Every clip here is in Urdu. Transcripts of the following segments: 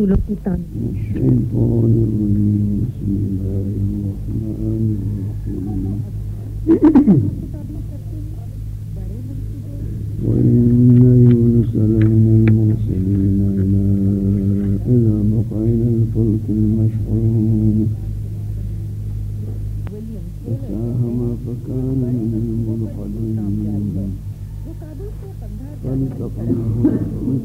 لقيطان الشيطان الرجيم بسم الله الرحمن الرحيم. وإن يونس لمن المرسلين إلى إلى مقعد الفلك المشحون. فساهم فكان من المنقذين. فالتقمه الحوت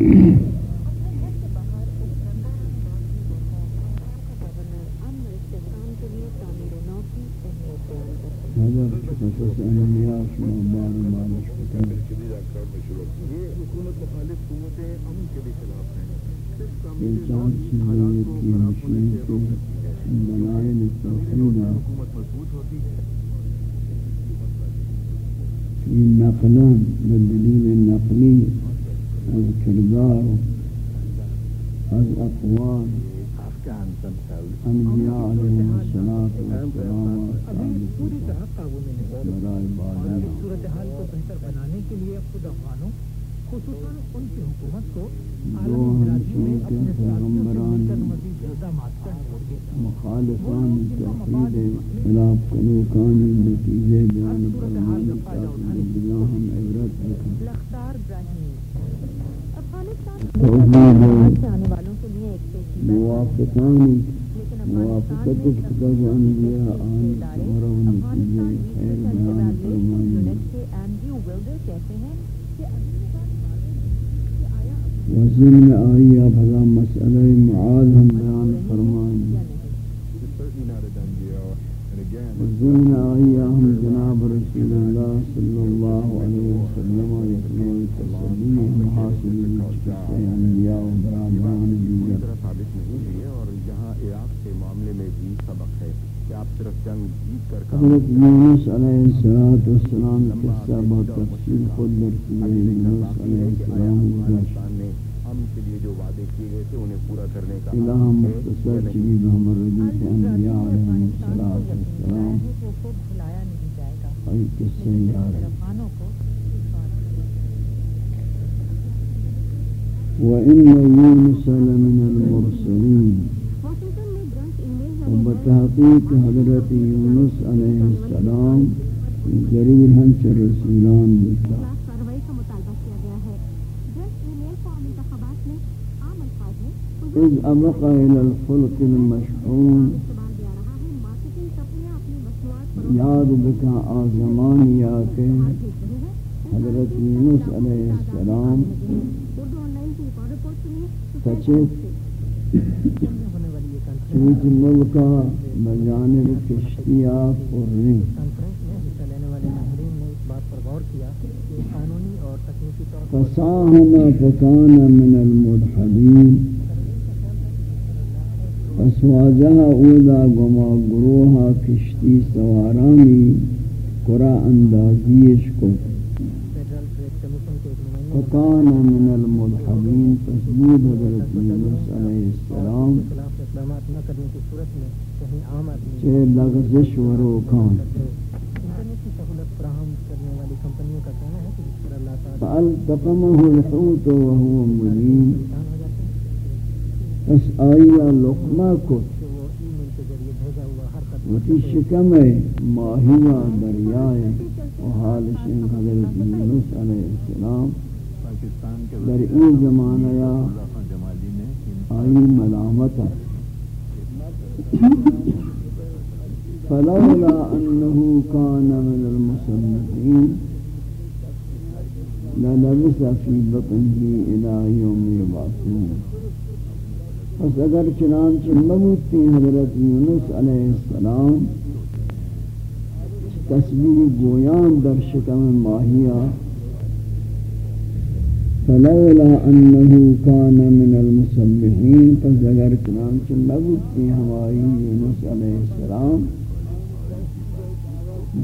چیز وإن يونس لمن المرسلين. وبتحقيق حضرة يونس عليه السلام جليل همش الرسولان رسولان إذ أبقى إلى الخلق المشحون. یاد بکا آزمان یا کہ حضرت یونس علیہ السلام کچھ چوچ ملکا بجانب کشتیا قرنی فساهم فكان من المدحدين فسواجها اودا گما گروها کشتی سوارانی۔ قرآن اندازیش کو۔ فکان من الملحدین تسجید حضرت یونس علیہ السلام چه لغزش و روکان۔ فالتقمه الحوت وهو ملیم اس آیا لقمہ کت۔ وفي شکم ماہیہ دریائے۔ و حالش حضرت یونس علیہ السلام۔ در این زمانہ یا اللہ آئی ملامت ہے فلولا انه كان من المصنفين للبس في بطنه الى يوم يبعثون پس اگر چنانچہ مبوتی حضرت یونس علیہ السلام، تصویر گویان در شکم ماہیہ فلولا انه كان من المسبحين فزگر چنانچہ مبوتی ہماری یونس علیہ السلام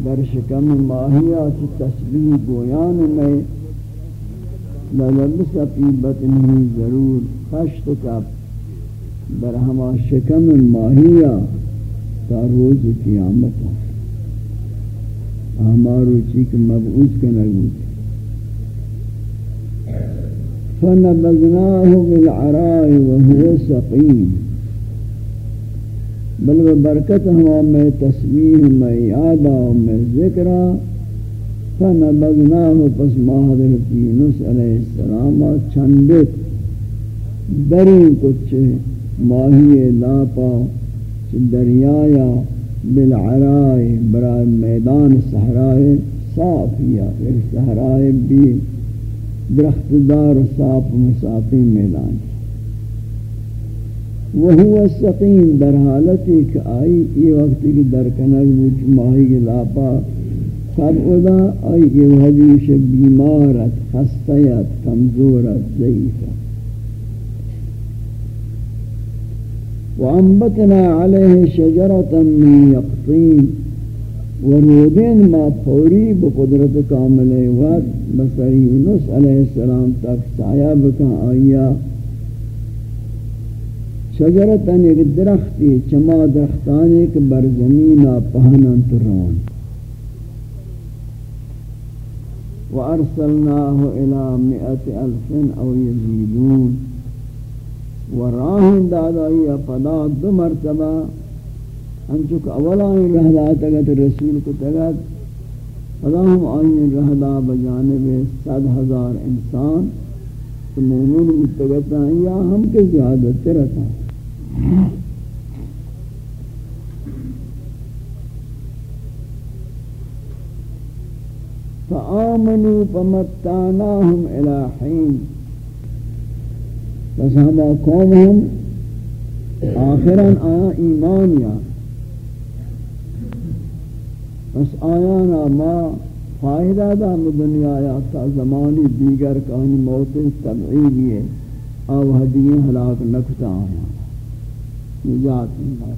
در شکم ماہیہ کی تصویر گویان میں للبس فی بطنه ضرور خشت کب در ہما شکم ماہیہ تا روز قیامت ہمارو چیک مبعوث کے نگوت فنبذناه بالعراء وهو سقيم. بل ببرکت ہوا میں تصویر، میں یادا میں ذکرہ فنبذناه پس ما حضرت یونس علیہ السلام چندت درین کچھ ماہی لاپا دریایا بالعراء برای میدان صحرائے صافیہ ایک صحرائے بھی۔ درخت دار صاف مسافی میدان وہو السقیم، در حالتی کہ آئی یہ وقت کی درکنک بوچ ماہی کے لاپا قد ادا، آئی یہ حدیث بیمارت، خستیت، کمزورت، ضعیفت۔ وانبتنا عليه شجرة من يقطين ورودين ما فوری بقدرت کامل وقت بسر یونس علیہ السلام تک سایہ بکا آیا، شجرتن ایک درختی، چما درختان ایک بر زمین پہنن ترون وارسلناه الى مئة الف او يزيدون وراہن دادائی پدا دو مرتبہ انچو کہ اولا این رہدا تگت رسول کو تگت پدا ہم آئین رہدا بجانب صد ہزار انسان، تو مومن متگتا ہیں یا ہم کے زیادہ ترتا فآمنوا فمتعناهم إلى حين بس ہم قوم ہم آخراً آیا ایمان یا۔ بس آیا ما فائدہ دا دنیا یا تا زمانی دیگر کہانی موت تبعیدی ہے۔ او حدییں ہلاک نکتا آیا نجات اللہ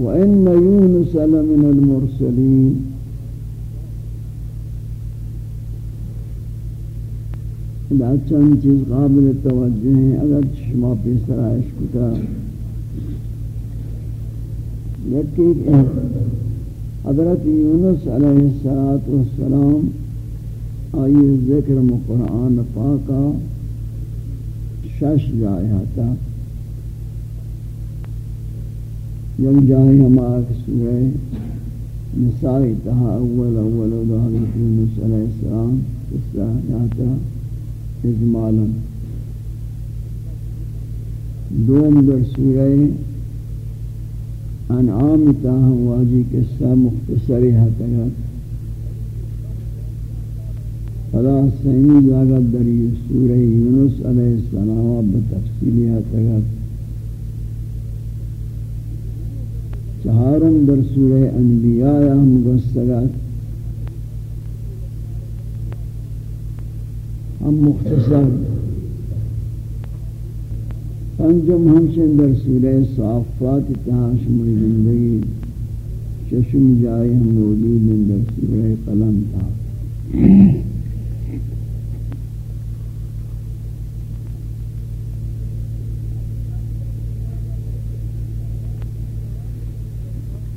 وَإِنَّ يُونُسَ لَمِنَ الْمُرْسَلِينَ۔ دا چند چیز قابل توجہ ہیں۔ اگر شما پیسر کتا۔ یکی حضرت یونس علیہ السلام آئی ذکر مقرآن پاکا شش جائے تھا یک جائے ہمارا سورہ نسائی تہا اول اول اول حضرت یونس علیہ السلام قصہ یہاں اجمالا۔ دوم در سورہ انعام تاہم واجی قصہ مختصری حتگت فلا سیمی جاگت در سورہ یونس علیہ السلام بتفصیلی حتگت چہارم در سورہ انبیاء ہم گستگت ہم مختصر پنجم ہمشن در سورہ صافات اتحاش مری زندگی ششم جائے ہم موجود در سورہ قلم تھا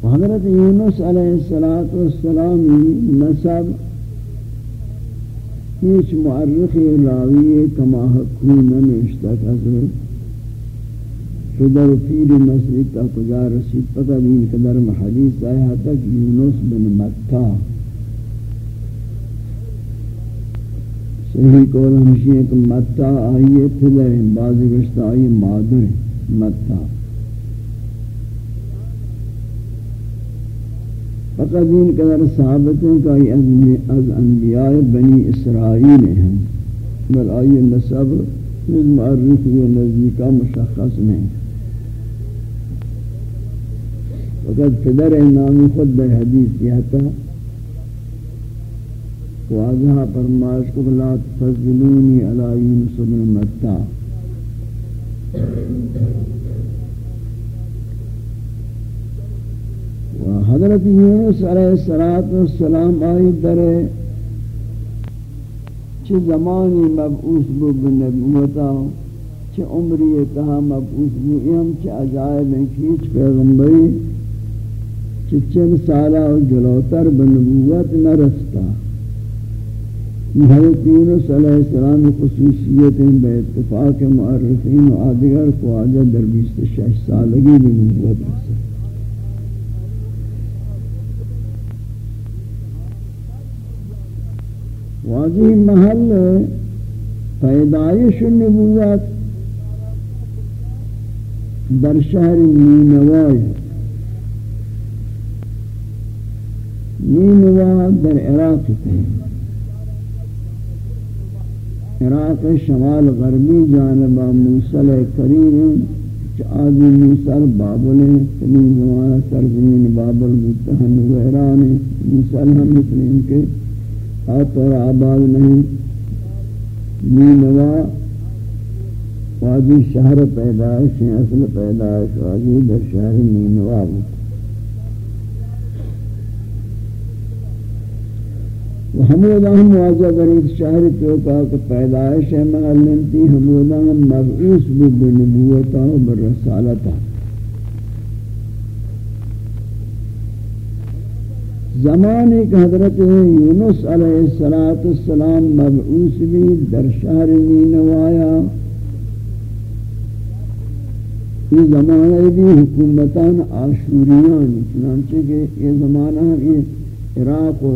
حضرت یونس علیہ السلام والسلامی نسب هیچ معرخ راوی کما حکوم نمیشتک حضرت پدر پیر مسجد تا کجا رسید، پتہ بھی قدر محدیث آیا تک یونس بن مکہ۔ صحیح قول ہمشی ہے کہ مکہ آئیے پھلے بعضی گشتہ آئیے، مادر مکہ۔ فقط این قدر ثابت ہے کہ از انبیاء بنی اسرائیل ہیں۔ بل آئی نصب، نظم معرف و نزدیکہ مشخص نہیں۔ فقط پدر نامی خود بے حدیث یہ تھا واضح فرمائش کو لا تفضلونی علی یونس بن متع و حضرت یونس علیہ السلام آئی در چھ زمانی مبعوث بو بنبوتا چھ عمری اتہا مبعوث بو ایم چھ عجائب ہیں کیچ پیغمبری چچن سالہ جلوتر بنبوت نرستا. حضرت یونس علیہ السلام خصوصیت بے اتفاق معرفین و آدگر کو آجا در بیست شش سالگی بنبوت رستا. واضح محل پیدائش نبوت در شہر نینوائے نینوا در عراق تھے عراق شمال غربی جانب موسل کریم آدی موسل بابل کمی زمانہ سرزمین بابل متحن وحران موسل ہم مثل ان کے ہاتھ اور آباد نہیں نینوا وادی شہر پیدائش ہیں اصل پیدائش وادی در شہر نینوا ہوتا ہمودا ہم واجہ در ایک شہر تو کہا کہ پیدائش ہے محلنتی ہمودا ہم مبعوث بھی بنبوتا و برسالتا زمان ایک حضرت یونس علیہ السلام مبعوث بھی در شہر نینوایا یہ زمانہ بھی حکومتان آشوریان چنانچہ کہ یہ زمانہ یہ عراق و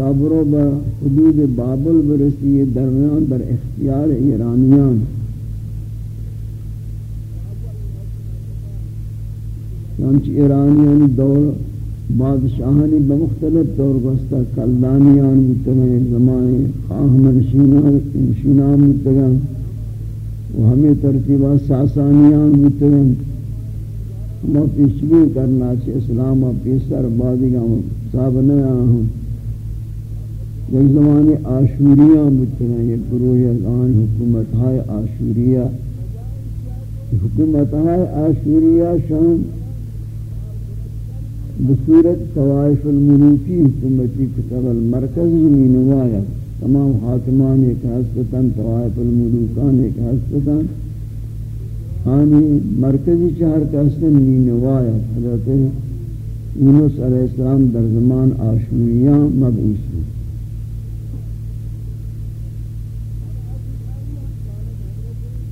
صابرو با حدود بابل برسی درمیان در اختیار ایرانیان. چنانچہ ایرانیان دور بادشاہانی بمختلف دور گستا کلدانیان متگئے زمانے خواہ منشینان متگئے و ہمیں ترتیبہ ساسانیان متگئے ہم پیشگی کرنا چاہے اسلام پیسر بادگاہ صاحب نیا ہوں۔ یعنی یک زمانے آشوریہ متگئے یہ گروہ الان حکومت ہے آشوریہ حکومت ہے آشوریہ شام بصورت طوائف الملوکی حکومتی کتب المرکز زمین وایا تمام حاکمان ایک حسطتاً طوائف الملوکان ایک حسطتاً آنی مرکزی چہر کا حسن نین وایا حضرت یونس علیہ السلام در زمان آشوریاں مبعوث ہوں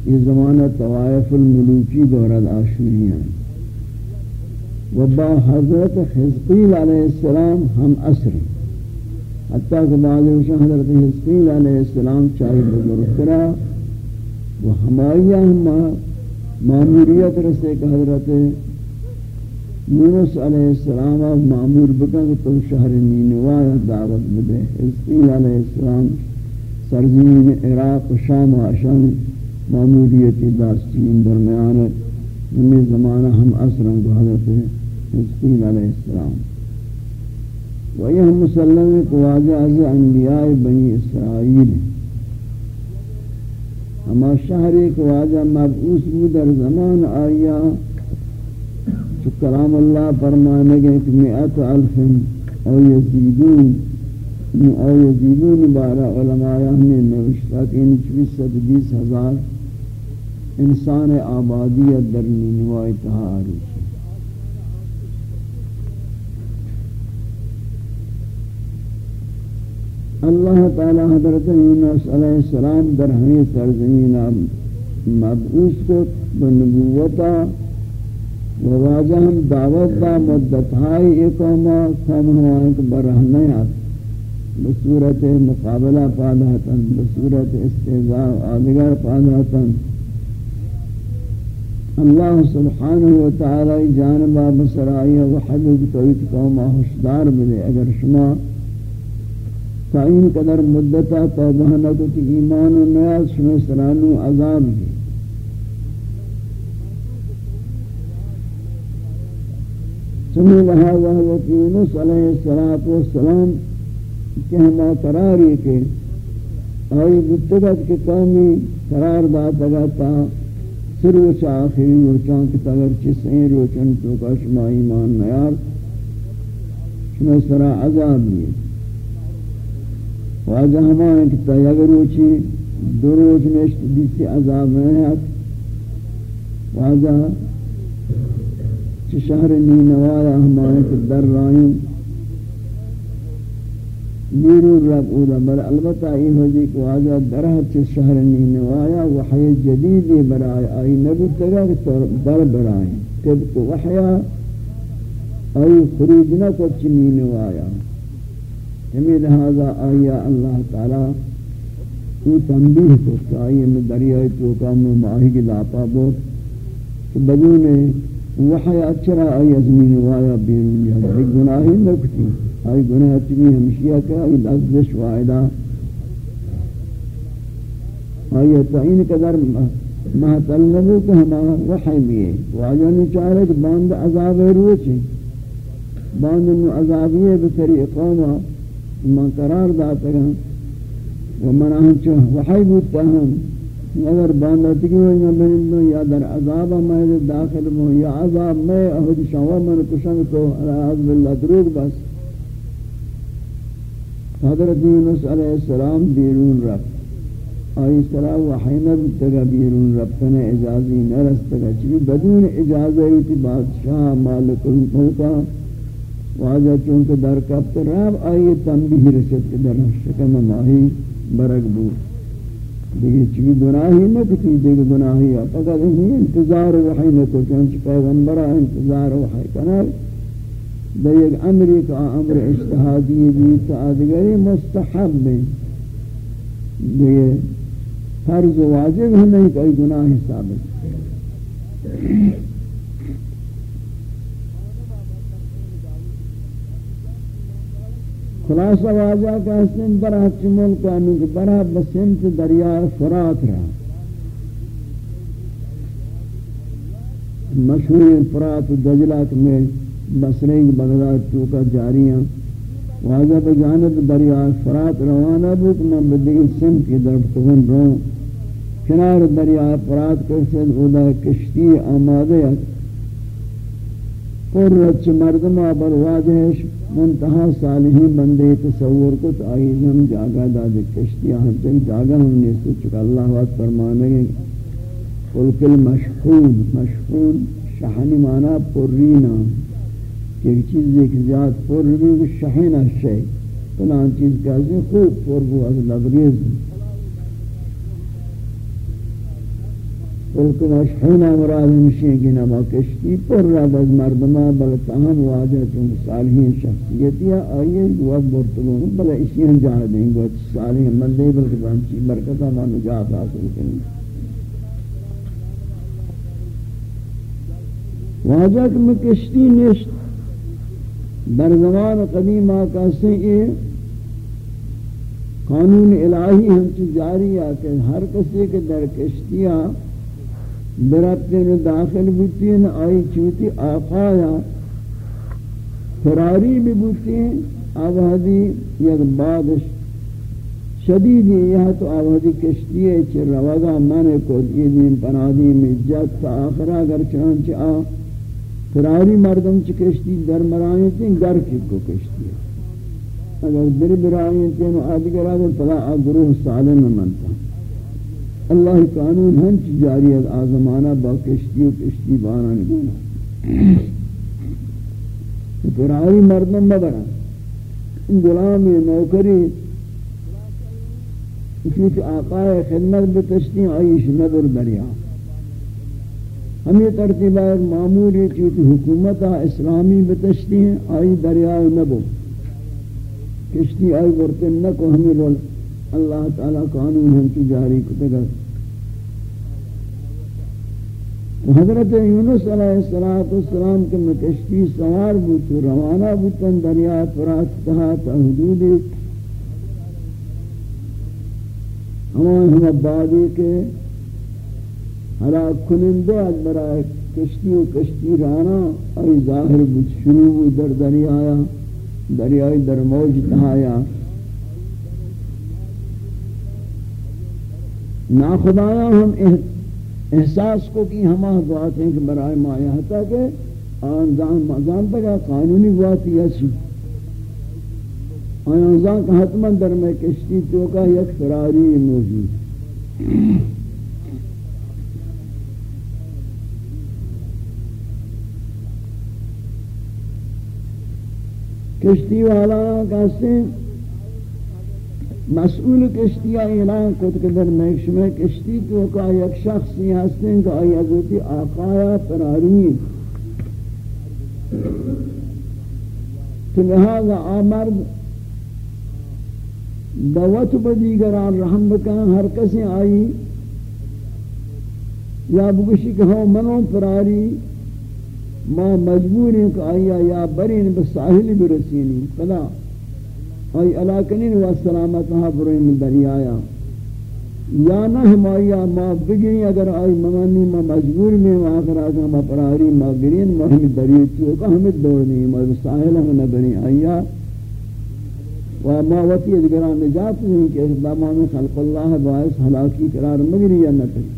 یہ زمانہ طوائف الملوکی دورت آشوریاں ہیں۔ وبا حضرت حزقیل علیہ السلام ہم اثر حتیٰ کہ بعض حضرت حزقیل علیہ السلام چاہی بزرگ کرا وہ ہماری ہم معموریت رسے کہ حضرت یونس علیہ السلام اب معمور بکا کہ تو شہر نینوا دعوت بدے۔ حزقیل علیہ السلام سرزمین عراق و شام و عشان معموریتی داستین درمیان ہمیں زمانہ ہم اثروں کو حضرت حزقیل علیہ السلام۔ وہی ہم مسلم قواجہ از انبیاء بنی اسرائیل۔ ہما شہر قواجہ مبعوث بود در زمان آیا۔ چو کلام اللہ فرمانے گئے کہ مئت الف او یزیدون۔ او یزیدون بارا علماء ہمیں نوشتا کہ ان چویس ست بیس ہزار انسان آبادی در نینوائی تحاری اللہ تعالی حضرت یونس علیہ السلام در ہمیں سرزمین مبعوث کو بنبوتا و ہم دعوت دا مدتہائی ہائی اقامہ کم ہمائیں برہنے آتا بصورت مقابلہ پادہتاً بصورت استعزاء آدھگر پادہتاً اللہ سبحانہ وتعالی جانبا بسرائی و حبیب تویت قوم حشدار بلے اگر شما تعین قدر مدتا توبہ نکت ایمان و نیاز شما سرانو عذاب دی سمی لہذا وقیونس علیہ السلام کہ ہما قراری کے آئی بتگت کے قومی قرار داتا تا سروچ آخری روچان کی تگر چسیں روچن تو کا شما ایمان نیار، شما سرا عذاب لیے واجہ ہما کہ تا روچی دو روچ نشت دیسی عذاب نیات واجہ چھ شہر نینوایا ہما کہ در رائیں۔ بیرون رب اودا بر البتہ این ہوزی کو آجا درہ چھ شہر نین وایا وحی جدیدی برائے آئی نبی تگا در برائے طبق وحیا آئی خروج نہ کو چنین یعنی وایا ہمیں لہذا آیا اللہ تعالی او تنبیح کو آئی میں دریائی توکا میں ماہی کی لاپا بہت کہ بدون وحی اچرا آئی ازمین وایا بیرون جہاں گناہی نکتی آئی گناہ چکی ہمشیہ کا آئی لفظش وائدہ آئی تعین قدر محتلبو کہ ہمارا وحی بھی ہے واجہ نے چاہے کہ باند عذاب روچے باند انو عذابیے بسری اقامہ من قرار داتا گا ومن آنچو وحی بودتا ہم اگر باندتی کی ہوئی میں یا در عذاب میں داخل ہوں یا عذاب میں اہد جی شوا من کشنگ تو علیہ باللہ دروگ بس حضرت یونس علیہ السلام بیرون رفت. آئی سلام وحی نبی تگا بیرون رفتن، اجازی نرس تگا چلی بدون اجازہ ہوتی بادشاہ مالک الموتا واجہ چونکہ در کبت راب آئی تنبیح رسد کے در شکم ماہی برگ بود. دیکھ چلی گناہی نکتی دیکھ گناہی فقط ہی انتظار وحی نکو چونچہ پیغمبرہ انتظار وحی کنائی. در یک امری کا امر اجتہادی بھی تعدگری مستحب ہے یہ فرض و واجب ہے نہیں کوئی گناہ ثابت خلاصہ واجہ کا حسن برہ چمول کانو کہ برہ بسنت دریا فرات رہا مشہور فرات دجلات میں بصرین بغداد تو کا جاریاں واجہ بجانب دریا فرات روانہ بود من بدگی سم کی درب تغن رو کنار دریا فرات کرسد اودا کشتی آمادے پر رچ مردم آبر واجہش، منتہا صالحی بندے تصور کو آئی ہم جاگا داد کشتی۔ ہاں ہم تک جاگا ہم نے سوچ چکا، اللہ وقت فرمانے گے قلقل مشہون مشہون شہنی مانا پرینا کہ ایک چیز ایک زیاد پر بھی وہ شہین ہے فلان چیز کہتے ہیں خوب پر وہ از لبریز بلکہ مشہین مراد ہمشین کی نما کشتی پر رد از مردمہ، بلکہ ہم واجہ چون صالحین شخصیتی ہے آئیے وقت برتلون بلے اسی ہم جاہ دیں گے۔ صالحین مندے، بلکہ بہنچی برکتہ ما نجات حاصل کریں واجہ کہ میں کشتی نشت در زمان قدیم آقا سے یہ قانون الہی ہم چی جاری ہے کہ ہر کسی کے در کشتیاں برابطے داخل بوتی ہیں آئی چوتی آقایا فراری بھی بوتی ہیں۔ آوہدی یک بادش شدیدی یہ تو آوہدی کشتی ہے چی روگا من کو دیدین پنادی میں جت تا آخرہ، اگر چنانچہ آ فراری مردم چی کشتی، در مرائیں تین گر کی کو کشتی؟ اگر در برائیں تین آدگر آدگر پدا آگروہ سالم منتا۔ اللہ قانون ہم چی جاری ہے آزمانہ با کشتی و کشتی باران گونا فراری مردم ببرا ان غلامی نوکری، چونکہ آقا خدمت بتشتی، آئیش نبر دریا۔ ہم یہ ایک معمول ہے چونکہ حکومت اسلامی بتشتی ہیں، آئی دریا نبو کشتی آئی برتن نکو ہمیں لول اللہ تعالیٰ قانون ہم کی جاری کو تگر حضرت یونس علیہ السلام کے میں کشتی سوار بوتو روانہ بوتن دریا فرات تحت حدود۔ ہمان ہم عبادی کے حلاک کنندے از برای کشتی و کشتی رانا ای ظاہر بود شروع بود در دریایا دریائی در موج تہایا نا خدایا ہم احساس کو کی ہما دعات ہیں کہ برای مایا حتا کہ آن زان تک قانونی بات بواتی ہے آیان کا حتما در میں کشتی تو کا یک فراری موجود۔ کشتی والا کہتے مسئول کشتی اعلان کت کہ در محکمہ کشتی تو کا ایک یک شخصی ہستیں کہ آئی حضرتی آقایا فراری۔ تو لہذا آمرد دوت بدیگران رحم بکن، ہر کسی آئی یا بگوشی کہ ہاں منو فراری۔ ما مجبور ہیں کہ آئی یا برین بساحل برسینی فلا۔ آئی علاقنین و سلامت ہاں بروین دریایا یا نہ ہمایا ما بگری اگر آئی ممانی ما مجبور میں آخر آخر ما فراری ما گرین ما ہمیں دریائی چوکا ہمیں دوڑ نہیں ما بساحل ہم نبنی آئی و ما وتی ادگران نجات نہیں کہ اس اقدامان خلق اللہ باعث حلاکی قرار مگری یا نہ کری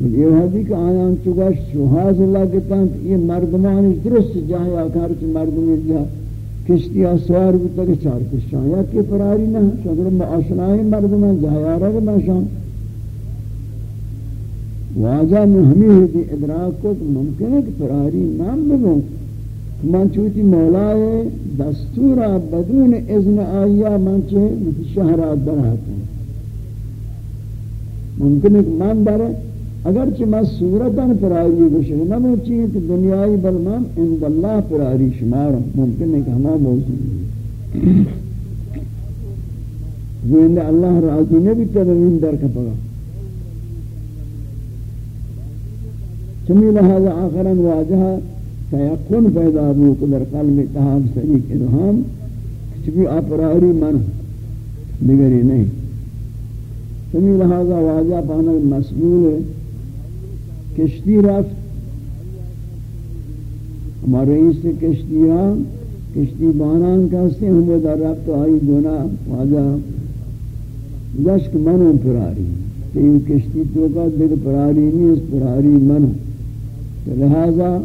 یہ حدی کہ آیان چگاش شوحاز اللہ کے تانت یہ مردمان درست جاہی آکار کی مردمی جا کشتی آسوار بھی تک چار کشتیاں، یا کہ فراری نہ شکر میں آشنائی مردمان جاہی آرہ کے باشان۔ واجہ میں ہمیں ہوتی ادراک کو ممکن ہے کہ فراری نام بگوں من چوتی مولای دستورا بدون اذن آیا من چه شهرات برات ممکن ہے کہ من برے اگرچہ میں صورتاً پراری بشے نہ موچی کہ دنیای بل من عند اللہ پراری شمار ممکن ہے کہ ہما موضوع جو زند اللہ راضی نے بھی تبین در کا پگا۔ چمی لہذا آخرا واجہا تیقن پیدا ہو کہ در قلب تحاب سریک الہام چبی اپراری من بگری نہیں۔ سمی لہذا واضح پانا مسئول ہے۔ کشتی رفت. ہمارے رئیس کشتیاں کشتی بانان کہتے ہیں ہمیں در رفت آئی دونا واضح جشک منو پراری. کہ یہ کشتی تو کا دل پراری نہیں، اس پراری منو. لہذا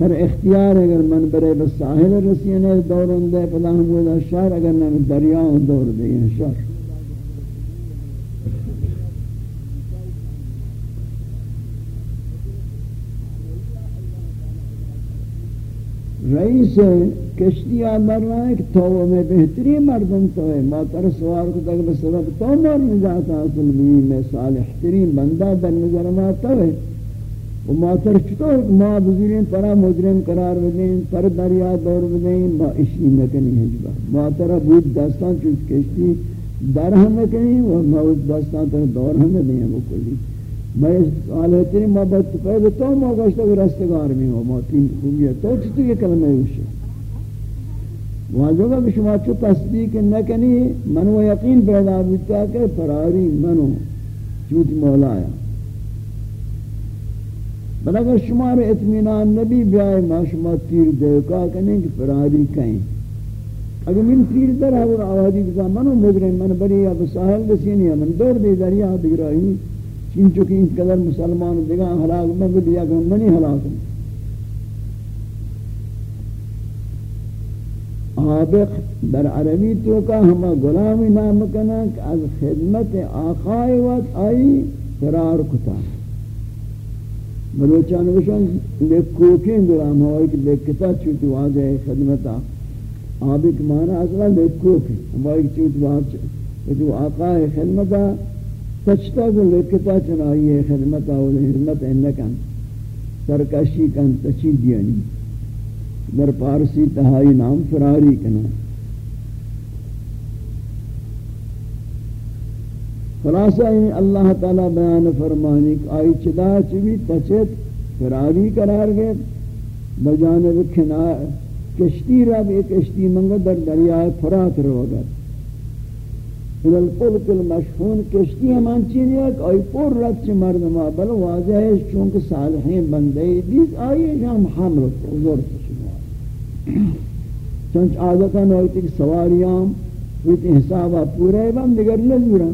ہر اختیار اگر من برے بس ساحل رسینے دور اندے پدا ہم وہ شہر اگر نہ دریاؤں دور دے شہر. رئیس کشتی آمر رہا ہے کہ تو میں بہتری مردم تو ہے۔ ماتر سوار کو تک بسبب تو مر نجات حاصل بھی میں صالح ترین بندہ در نظر ماتا ہے۔ و ما تر چطور ما بزرین پرا مجرم قرار بدیں پر دریا دور بدیں ما اشی نکنی حجبا ما تر بود دستان چوز کشتی در ہم نکنی و ما اس دستان تر دور ہم دیں وہ کلی۔ میں آلہتی ما بات پہلے تو ما گوشتا کہ رستگار میں ہو، ما تین خوبی ہے۔ تو چطور یہ کلمہ اوشی واجبہ کہ شما چو تصدیق نکنی، منو یقین پیدا بیتا کہ فراری منو چوت مولا آیا بل اگر شمار اطمینان نبی بیائے، ما شما تیر دیوکا کرنے کہ فراری کہیں۔ اگر من تیر در حضر آوازی کسا منو مجرم، من بری یا بساحل دسینی من دور دے دریا دگرائی چین چکی انت قدر مسلمان دگا حلاق میں بھی دیا کہ منی حلاق آبق در عربی تو کا ہما غلامی نام کنا کہ از خدمت آقای وقت آئی فرار کتا۔ بلوچان وشان لیک کوکین درام ہوئی کہ لیک کتا چوتی واضح خدمتا آبی کے معنی اصلا لکوک ہے ہم ایک چیز بات ہے جو آقا خدمتا تچتا کو لکتا چنائی خدمتا و حرمت انکن سرکشی کن تچی دیانی۔ در پارسی تہائی نام فراری کنا۔ خلاصہ این اللہ تعالی بیان فرمانی کہ آئی چدا چوی تچت فراری قرار گئے۔ بجانب کشتی رب ایک کشتی منگا در دریائے فرات رو گئے۔ الالقلق المشحون کشتی ہمان چینی ہے کہ آئی پور رد چی مردمہ بل واضح ہے چونکہ صالحین بندے دیس آئی جام حمل حضور چونچ عادتا نویتی کہ سواریام ویتی حسابہ پورے بند دیگر نزورا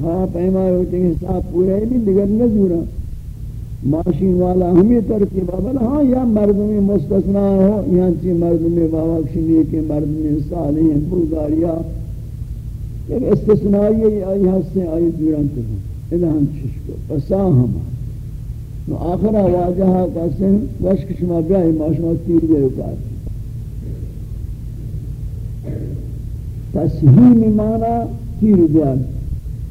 ہاں پیما ہوتے ہیں حساب پورے بھی دیگر نزورا ماشین والا ہم یہ ترتیب بل ہاں یا مردمی مستثنا ہو یہاں چی مردمی بابا کشنی کے مردمی صالح بوداریا ایک استثنائی آئی ہستے آئی دیران تو ہوں ادھا ہم چشکو پسا ہم۔ نو آخرہ واجہا کہتے ہیں وشک شما بیائی ماشما تیر دے اکار تسہیم مانا تیر دے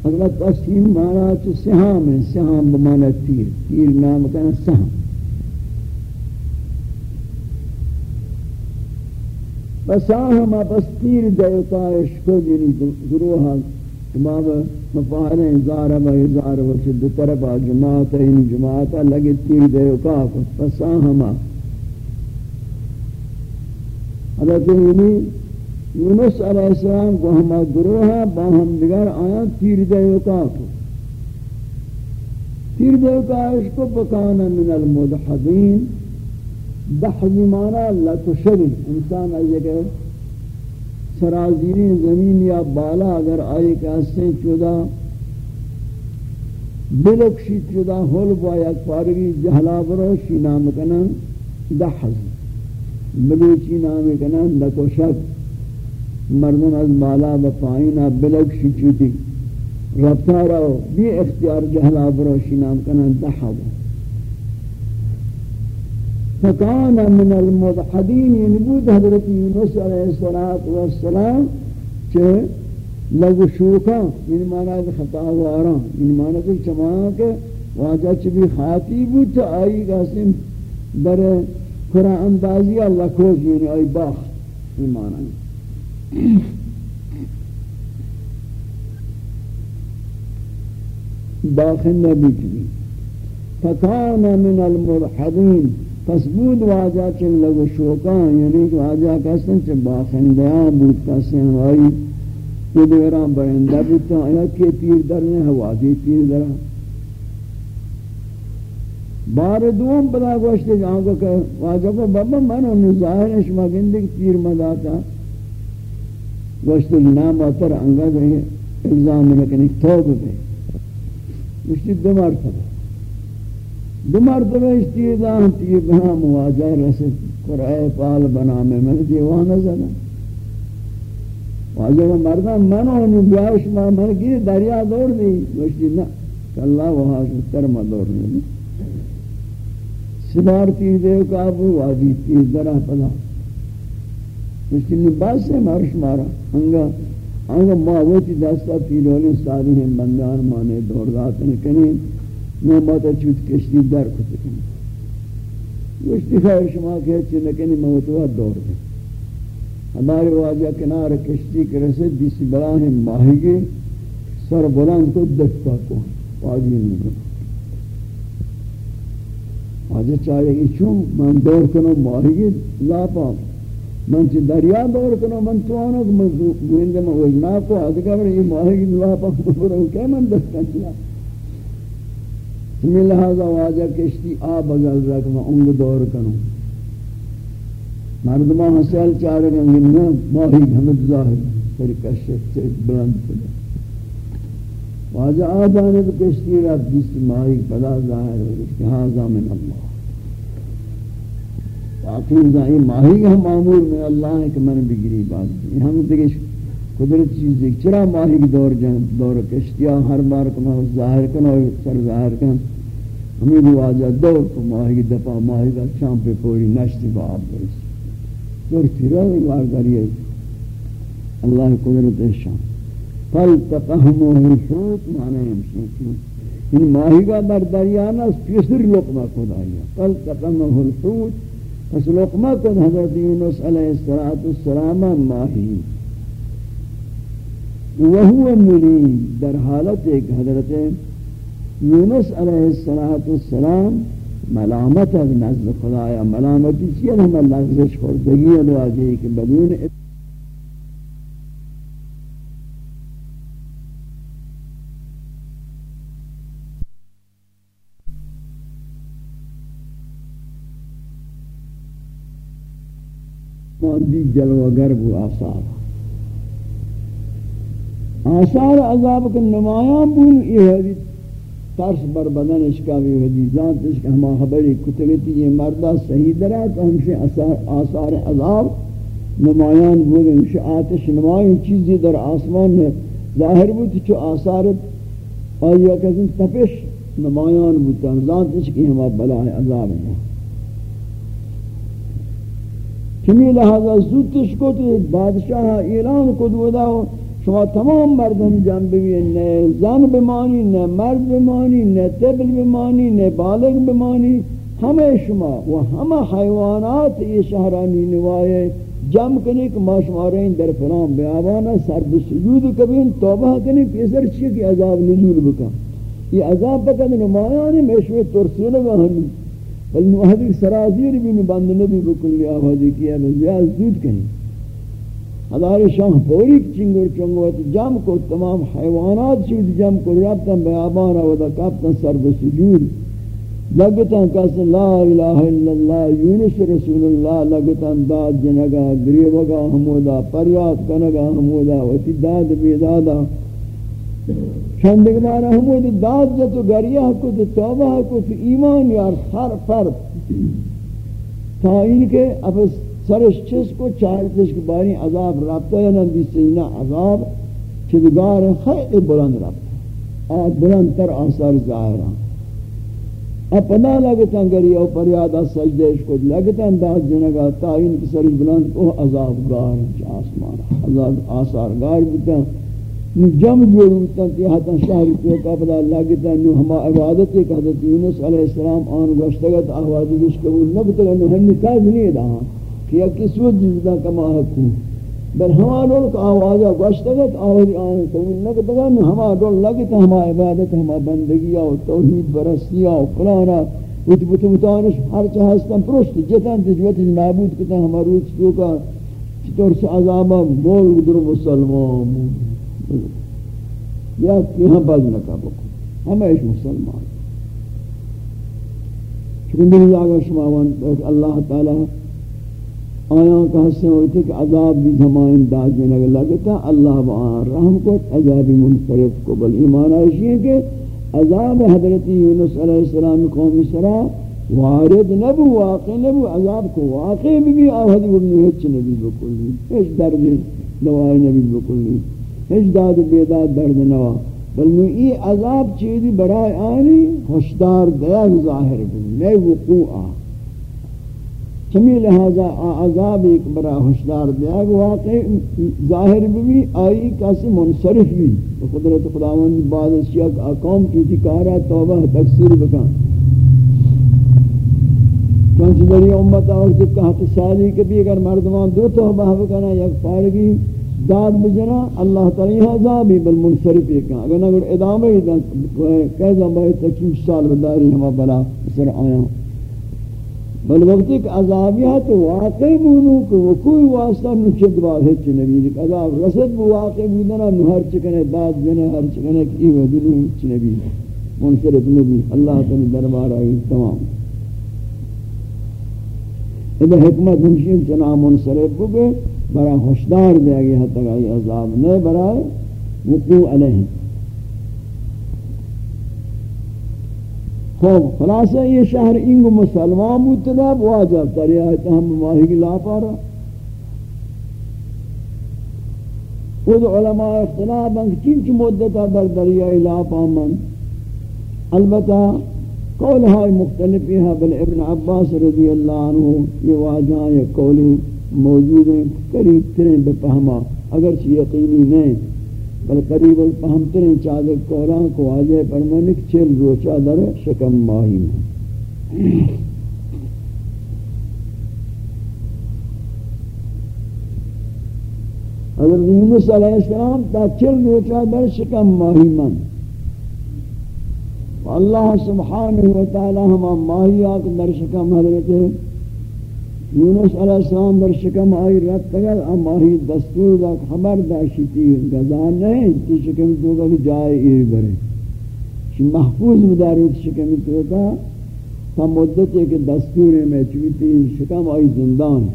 اگر تسہیم مانا چو سہام ہے، سہام بمانا تیر۔ تیر نام کہنا سہام۔ فساہم پس تیر دیتا اشکو جنی گروہ تمام مفاہر ازار و ازار و شد طرف جماعت این یعنی جماعت لگے تیر دیتا فساہم حضرت یعنی یونس علیہ السلام کو ہما گروہ با ہم دیگر آیا تیر دیوکا کو تیر دیوکا اس بکانا من المدحضین۔ دحضی مانا لتشد انسان آئیے کہ سرازیری زمین یا بالا اگر آئے کہ اسے چودہ بلکشی چودہ ہول با یک پارگی جہلا برو شی نام کنا دحض. بلوچی نام کنا لکشد مردم از بالا و پایین بلگ شچوتی ربطا رو بی اختیار جہلا بروشی نام کنن دحو فكان من المضحدين ينبود يعني حضرت يونس عليه الصلاة والسلام چه لغو شوکا یعنی معنی از خطا وارا یعنی معنی که چما که واجہ چبی خاطی بود تا آئی قاسم بر کرا اندازی اللہ کوج یعنی آئی باخت. این معنی. باخت نبی جبی فکان من الملحدین پس بود واجہ چن لگو شوکان یعنی کہ واجہ کسن چن باخندیاں بود، کسن آئی یہ دیران برندہ بودتا آیا کہ تیر درنے حوادی تیر درہ بار دوم بدا گوشتے جہاں کو کہ واجہ کو، بابا من انہوں ظاہر اشما گندگ تیر مداتا گوشت نام اتر انگا گئے الزام میں کنی توب بے گوشتی دو مرتبہ۔ دو مرتبہ اشتی دان تی بنا مواجہ رسد قرآن پال بنا میں میں دیوانہ زدہ واجہ وہ مردان منو انہوں بیاوش ما من گیر دریا دور دی گوشتی نا۔ کہ اللہ وہاں ستر ما دور دی سبار تیر دیو کابو واجی تیر درہ پدا مشکل باز سے مارش مارا۔ ہنگا ہنگا انگا انگا ماوتی دستا پیلولی ساری ہیں بندان مانے دور دات نے کنی نو چوت کشتی در کتے کنی. گوشتی خیر شما کہ کہتے لکنی موتوا دور دے ہمارے واجہ کنار کشتی کے رسد دیسی بلاہ ماہی گے سر بلند کو دستا کو واجی نہیں واجہ چاہے گی چون من دور کنو ماہی گے لا پاپ من چی دریا دور کنو من تو آنو کہ من گوئندے میں وزنا کو آدھے کہ یہ ماہی کی نواہ پاک ببرو کہ من دستا چلا سمی لہذا واجہ کشتی آب اگل رکھ میں انگ دور کنو مردمہ حسیل چارے گا گننا ماہی حمد ظاہر، پھر کشت سے بلند کنے واجہ آدھانے تو کشتی رب جس ماہی پدا ظاہر ہے کہ ہاں من اللہ۔ آخر زائی ماہی ہم معمول میں اللہ ہے کہ من بگری بات یہ ہم دیکھ قدرت چیز دیکھ چرا ماہی کی دور جان دور کشتیا ہر بار کنا ظاہر کنا سر ظاہر کنا ہمیں بھی واجہ دور کو ماہی کی دپا ماہی کا شام پہ پوری نشتی با آپ برسی دور تیرا بھی بار کریے اللہ قدرت شان۔ فالتقهمه الحوت معنی ہمشی کی ان ماہی کا در دریانا پیسر لقمہ کد آیا فالتقهمه الحوت پس لقمہ کد حضرت یونس علیہ السلام ماہی۔ وهو ملیم در حالت ایک حضرت یونس علیہ السلام ملامت از نزد خدایا ملامتی چیئے ہمیں لغزش خوردگی الواجہی کہ بدون ماندی جلوگر بو آثار. آثار عذاب کے نمایاں بول یہ حدیث ترس بر بدن اشکا بھی اشکا ہما خبری کتگتی یہ مردہ صحیح درہ تو ہمشہ آثار عذاب نمایاں بول ہمشہ آتش نمایاں چیزی در آسمان میں ظاہر بود چو آثار آیا کسی تپش نمایاں بودتا ذات اشکی ہما بلا عذاب ہے چمی لہذا زودتش کو تو بادشاہ اعلان کو شما تمام مردم جنب بھی نہ زن بمانی نہ مرد بمانی نہ طبل بمانی نہ بالغ بمانی ہمیں شما و ہمہ حیوانات یہ شہرانی نوائے جم کنی کہ ما شما شمارین در فلان بیابانا سر بسجود کبین توبہ کنی کہ اسر چیئے کہ عذاب نزول بکا یہ عذاب بکا نمایانی میں شوئے ترسی لگا ہمیں بل نوحدی سرازیر بھی نبند نبی بکلی آبادی کیا بزیاد زود کنی. ہدار شاہ پوری چنگر چنگوت جم کو تمام حیوانات چود جم کو ربتن بیابان ودا کبتن سرد سجود لگتن کس لا الہ الا اللہ یونس رسول اللہ لگتن داد جنگا گریبگا حمودا پریاد کنگا حمودا وتی داد بیدادا چندگ مارا ہمود داد جتو گریہ کو تو توبہ کو تو ایمان یار ہر فرد تا ان کے اب سرش چس کو چارتش کے باری عذاب رابطہ یا نندی سینا عذاب چدگار خیلی بلند رابطہ آج بلند تر آثار ظاہرہ اب پدا لگتا گریہ و پریادہ سجدش کو لگتا داد جنگا تا ان کی سرش بلند کو عذاب گار آسمان عذاب آثار گار بتا جم جوڑتا کہ حتا شہر کو قبل اللہ کی تنو ہم عبادت کہ حضرت یونس علیہ السلام آن گشتگت آواز دش قبول نہ بتلا نہ ہم نکاز نہیں دا کہ کس وجہ جی جدا کما حق بل ہم لوگ آواز گشتگت آواز آن قبول نہ بتلا نہ ہم دول لگتا ہم عبادت ہم بندگی اور توحید برستی اور فلانا وت بت متانش ہر چہ ہستن پرست جتن تجوت جی نابود کتا ہم روز تو کا چطور سے عذاب بول در مسلمان۔ یا یہاں باز نہ کا بکو۔ ہم ایش مسلمان۔ چون دل جاگا شماوان اللہ تعالی آیاں کا حسن ہوئی کہ عذاب بھی زمان داز میں نگل لگتا اللہ بآن رحم کو، عذاب منفرف کو، بل ایمان آئیشی ہے کہ عذاب حضرت یونس علیہ السلام قوم سرا وارد نبو، واقع نبو، عذاب کو واقع بھی بھی آہد ابن ہچ نبی بکلی ایش درد دوائی نبی بکلی اجداد بیداد درد نوا۔ بل میں ای عذاب چیزی برای آنی، خوشدار دیاغ ظاہر بھی، نئے وقوع آ۔ چمی لہذا عذاب ایک برا برای خوشدار دیاغ واقع ظاہر بھی آئی کسی منصرف بھی۔ قدرت خداوند بعض اشیاء اقام کی تھی کارا توبہ تکسیر بکان چونچہ دری امت آوکت کہت سالی کبھی اگر مردمان دو توبہ بکنا یک پارگی داد بجنا اللہ تعالی عذابی بالمنصرف یہ کہا اگر اگر ادامہ ہی دن کہہ بائی تکیف سال بداری ہما بلا سر آیا۔ بل وقت ایک عذابی ہے تو واقعی بودو کہ وہ کوئی واسطہ نچد بات ہے چی نبی لیک عذاب رسد بو واقعی بودنا نو ہر چکنے داد جنے ہر چکنے کی وحدلو چی نبی منصرف نبی. اللہ تعالی دربار آئی تمام. اذا حکمت ہمشین چنا منصرف بگے برا ہوشدار دیا گیا تک آئی عذاب نہ برائے وقوع علیہ خوب. خلاصہ یہ شہر انگو مسلمان بودتا واجب تری آیتا ہم ماہی کی لا پارا۔ خود علماء اختلاف ہیں چنچ مدتا در دریائی لا پامن البتہ قول ہائی مختلفی ہے بل ابن عباس رضی اللہ عنہ یہ واجہاں یہ قولی موجود ہیں، قریب ترین بپہما اگر چی یقینی نہیں۔ بل قریب الفہمترین چادر قرآن کو واضح فرمانک چل روچا در شکم ماہی میں حضرت یونس علیہ السلام تا چل روچا در شکم ماہی من۔ اللہ سبحانہ وتعالی ہما ماہی آکھ در شکم حضرت یونس علیہ السلام در شکم آئی رت تگر ماہی دستور دا خبر دا شتی گزان نہیں تی شکم تو کا جائے ایر برے چی محفوظ بدارت شکم تو کا تا مدت ہے کہ دستور میں چویتی شکم آئی زندان۔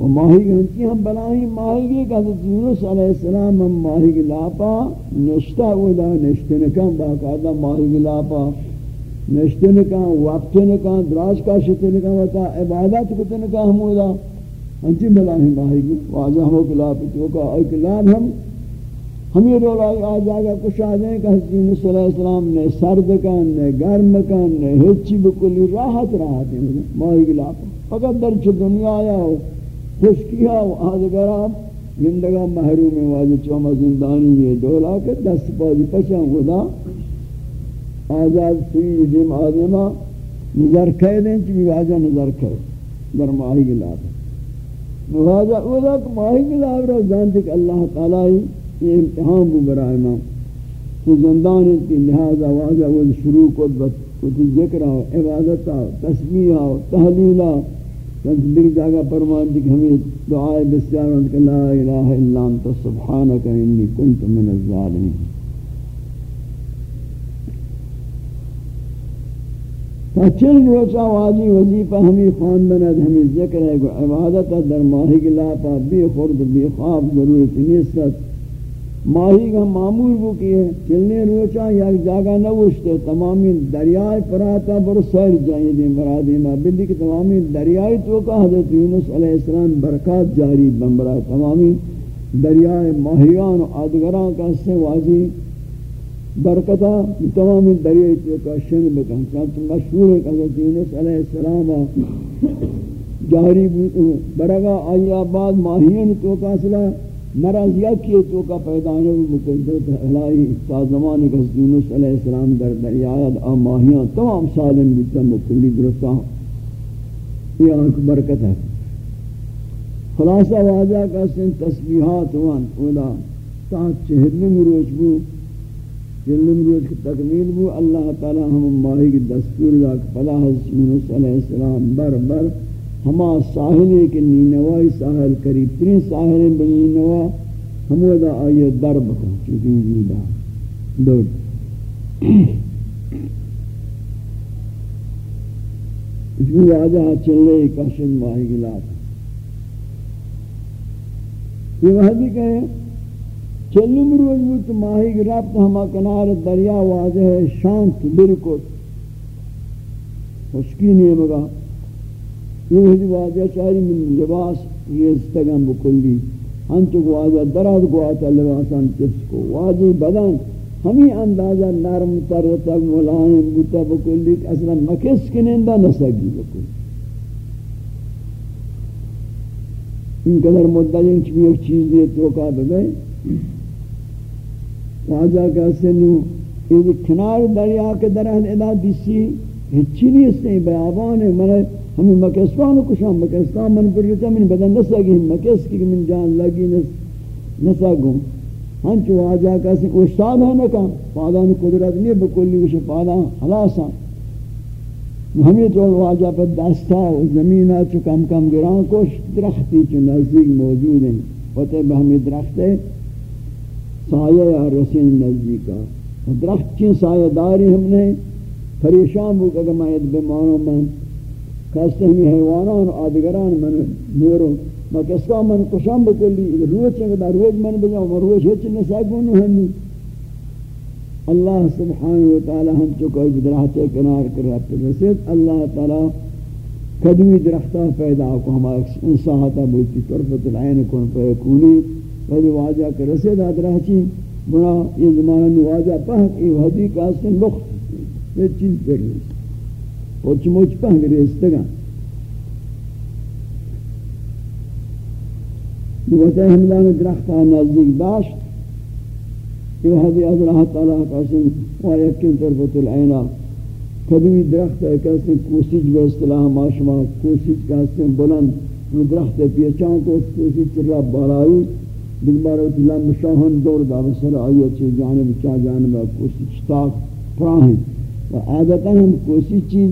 و ماہی گھنٹی ہم بنائی، ماہی گی کہ حضرت یونس علیہ السلام ہم ماہی گی لاپا، نشتہ ہودا نشتنکم باقاعدہ ماہی گی لاپا نشتن کا وقتن کا دراج کا شتن کا وتا عبادت کتن کا ہمودا انچی بلاہی باہی کی واجہ ہمو کلاب تو کا اے کلاب ہم، ہمیں رولا آ جاگا کچھ آ جائیں کہ حضرت یونس علیہ السلام نے سرد کا، نے گرم کا، نے ہچی بکلی راحت راحت ماہی کلاب فقط در چھ دنیا آیا ہو، خوش کیا ہو آدھگرام زندگاہ محروم واجہ چوما زندانی یہ دولا کے دست پازی پچھا خدا آزاد سوی جیم آدما نظر کہہ دیں چی واجہ نظر کہہ در ماہی گلاب واجہ اولا کہ ماہی گلاب را جانتے کہ اللہ تعالی یہ امتحان بو برائے ماں تو زندان کی لہذا واجہ وہ شروع کو تی ذکر ہو عبادت ہو تسبیح ہو تحلیل ہو کنچ دیکھ جاگا فرمان دی کہ ہمیں دعائے بسیار انت کہ لا الہ الا انت، سبحانک، انی کنت من الظالمین۔ چل روچا واجی وظیفہ ہمیں خواندند ہمیں ذکر ہے کہ عبادت در ماہی کی لاپا بے خورد بے خواب ضرورت نیست ماہی کا معمول وہ کیے چلنے روچا یک جاگہ نوشتے، تمامی دریائے پراتا بر سیر جائیں دیں مرادی ما. بلی کہ تمامی دریائے تو کا حضرت یونس علیہ السلام برکات جاری بمبرا تمامی دریائے ماہیان و آدگران کا سے واجی برکتا تمام دریائے تو کا شن بکن چانچہ مشہور ہے کہ حضرت یونس علیہ السلام جاری برگا آئی آباد ماہین تو کا مرض یکی تو کا پیدانے مقدرت الہی تا زمانے کہ حضرت یونس علیہ السلام در دریائے آ ماہیان تمام سالن بیتا مکلی درستا یہ آنکھ برکت ہے۔ خلاصہ واجہ کا سن تسبیحات وان، اولا، تا چہرن روچ بو۔ جلن روز کی تکمیل بو، اللہ تعالی ہم ماہی کی دستور لاک پلا حضرت یونس علیہ السلام بر بر ہما ساحلے کے نینوائی ساحل، قریب ترین ساحلیں بنی نینوا ہمو دا آئیے در بکن چونکہ جیدہ دور۔ اس میں واجہ چلے کشن ماہی کی گلاتا یہ وحدی کہے چلم روز بود ماہی گرفت ہما کنار دریا واضح ہے، شانت برکت خشکی نہیں مگا۔ یہ ہجی واضح چاری من لباس، یہ استگم بکلی۔ ہنچک واضح درد کو آتا لباسان چفس کو۔ واضح بدن۔ ہمیں اندازہ نرم تر تک ملائم بوتا بکلی۔ اصلا مکس کنندہ نسگی بکلی۔ ان قدر مدد انچ بھی ایک چیز دیئے توقع بگئے۔ واجہ کا سنو یہ کنار دریا کے درہن ادا دیسی ہچی نہیں اس نے بیابان ہے میں ہمیں مکستان کشام مکستان من پر رچا من بدن نساگی ہم مکس کی من جان لگی نسا نساگوں ہنچو واجہ کا سن استاد ہے نکا، پادان قدرت نہیں، بکلی وش پادان حلاسا ہمیں تو واجہ پر دستا و زمینہ چو کم کم گران کش، درختی چو نزدیک موجود ہیں۔ ہوتے بہمی درخت ہے سایہ یا رسین نزدیکا. درخت چین سایہ داری ہم نے پریشان بو کہ میں بیماروں من کہتے ہیں حیوانان آدگران من نورو ما کسکا من کشان بکلی روز چنگ دا روز من بجاؤں ما روز ہیچ نساگونو ہمی اللہ سبحانہ وتعالی ہم چکوئی بدرہتے کنار کر رہتے رسید اللہ تعالی کدوی درختہ پیدا کو ہمارا انساہتا بولتی طرفت العین کن فیکونی۔ ولی واجہ کے رسید آد رہچی بنا یہ زمانہ میں واجہ پہنک یہ وحدی کا سن لخت یہ چیز پر رہی اور چموچ پہنک رہستگا دوتے ہمدان درختہ نزدیک داشت۔ یہ حدی از اللہ تعالیٰ قسم ویکن طرفت العینہ کدوی درخت ہے کسی کوسیج بے اصطلاح ماشما کوسیج کسی بلند درخت پیچان کو، کوسیج رب بالائی۔ دیگر اوتی لم شاہن دور دا سر آئیے چی جانب چا جانب کوسیج تاک پراہیں و عادتا ہم کوسیج چیز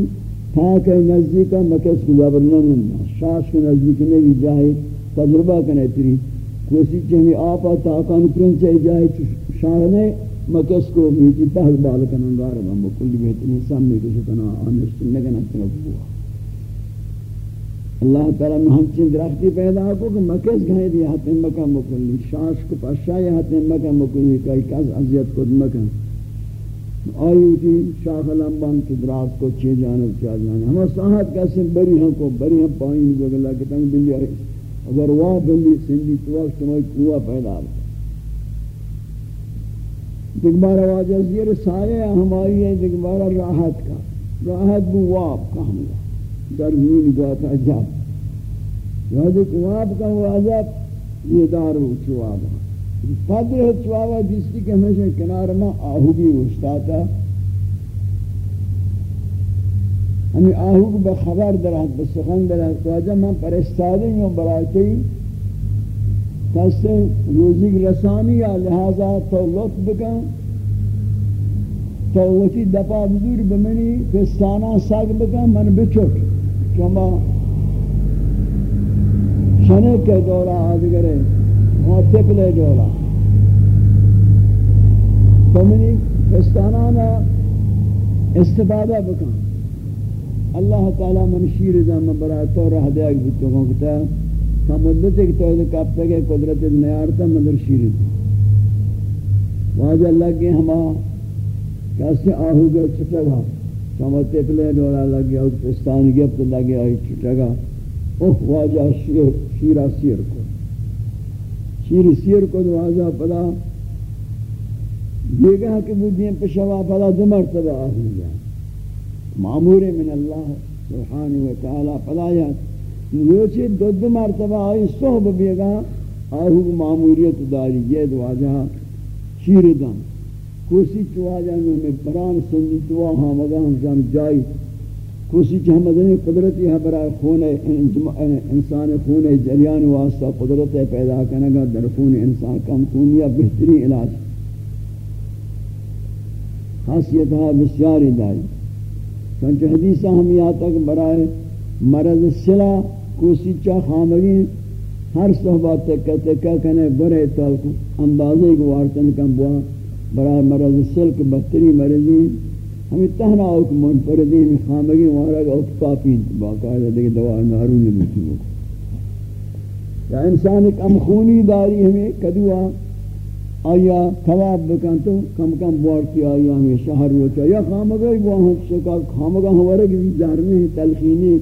تاک نزدیکا مکس کو زبرنن شاش کے نزدیک نہیں جائے تجربہ کنے تری کوسیج چہمی آپا تاکان کرن چاہی جائے شاہنے مکس کو میتی پہل بال کنن گار با مکلی بہتنی سامنے کسی کنا آنشتن نگنا کنک ہوا اللہ تعالی میں ہنچین درختی پیدا کو کہ مکس گھائے دی ہاتھ مکہ مکلی شاش کو پاشای ہاتھ مکہ مکلی کئی کس عذیت کو مکہ۔ آئی تھی شاخ لمبان کی دراز کو چھ جانب چاہ جانب۔ ہمیں ساہت کیسے بری ہم کو، بری ہم پائیں جو اللہ کے تنگ بلی آئی۔ اگر وہ بلی سندی تو وقت تمہیں کوہ پیدا ہوتا دگبارہ واجہ زیر سایہ ہماری ہے دگبارہ راحت کا۔ راحت بو واب کا حملہ۔ در زمین گاتا جب یاد یعنی ایک واب کا وہ عذاب یہ دار ہو چوابا پدر ہے چوابا جس کی کہ ہمیشہ کنار میں آہو بھی اشتاتا ہمیں یعنی آہو کو بخبر درہت بسخن درہت واجہ میں پرستادی ہوں برایتی کسے روزی رسانی یا لہذا تو لطف بکن. تو وتی دفع بزور بمنی پستانا ساگ بکن، من بچوک. کما شنے کے دورا آدگرے وہاں تکلے دورا بمنی پستانا استفادہ بکن. اللہ تعالی من شیر دم برای تو رہ دے اگ بچوں کو کہتا ہے تا مدت ایک تو کب تک قدرت نیارتا مدر شیری تھی واجہ اللہ کے ہما کیسے آہو گئے چھٹگا کما تپلے ڈولا لگیا اور پستان گفت لگیا آئی چھٹگا اوہ واجہ شیر شیرہ سیر کو شیر سیر کو واجہ پدا یہ کہا کہ وہ دین پشوا پدا دو مرتبہ آہو گیا معمور من اللہ سبحانہ وتعالی پدا یاد روچی دو دو مرتبہ آئی صحب بیگا آہو معمولیت داری یہ دو آجا شیر دن کوسی چو آجا میں بران سنی تو آہاں مگا ہم جان جائی کوسی چو ہم قدرتی ہاں ہے برای خون انسان خون جریان واسطہ قدرت پیدا کرنگا در خون انسان کم خونیا بہتری علاج۔ خاصیت ہے بسیاری داری چونچہ حدیثہ ہم یہاں تک برای مرض سلا کوسی چا خامگی ہر صحبات تک تکا کنے برے تو اندازے کو وارتن کم بوا۔ برای مرض سل کے بہتری مرضی ہمیں تہنا اوک منفردی میں خامگی وارا اوک کافی باقاعدہ دیکھ دوا نارون نمیتی ہو یا انسان کم خونی داری ہمیں کدوا، آیا خواب بکن تو؟ کم کم بوارتی آیا ہمیں شہر روچا یا خامگی بوا ہم شکا خامگا ہمارے کی جارمی تلخینی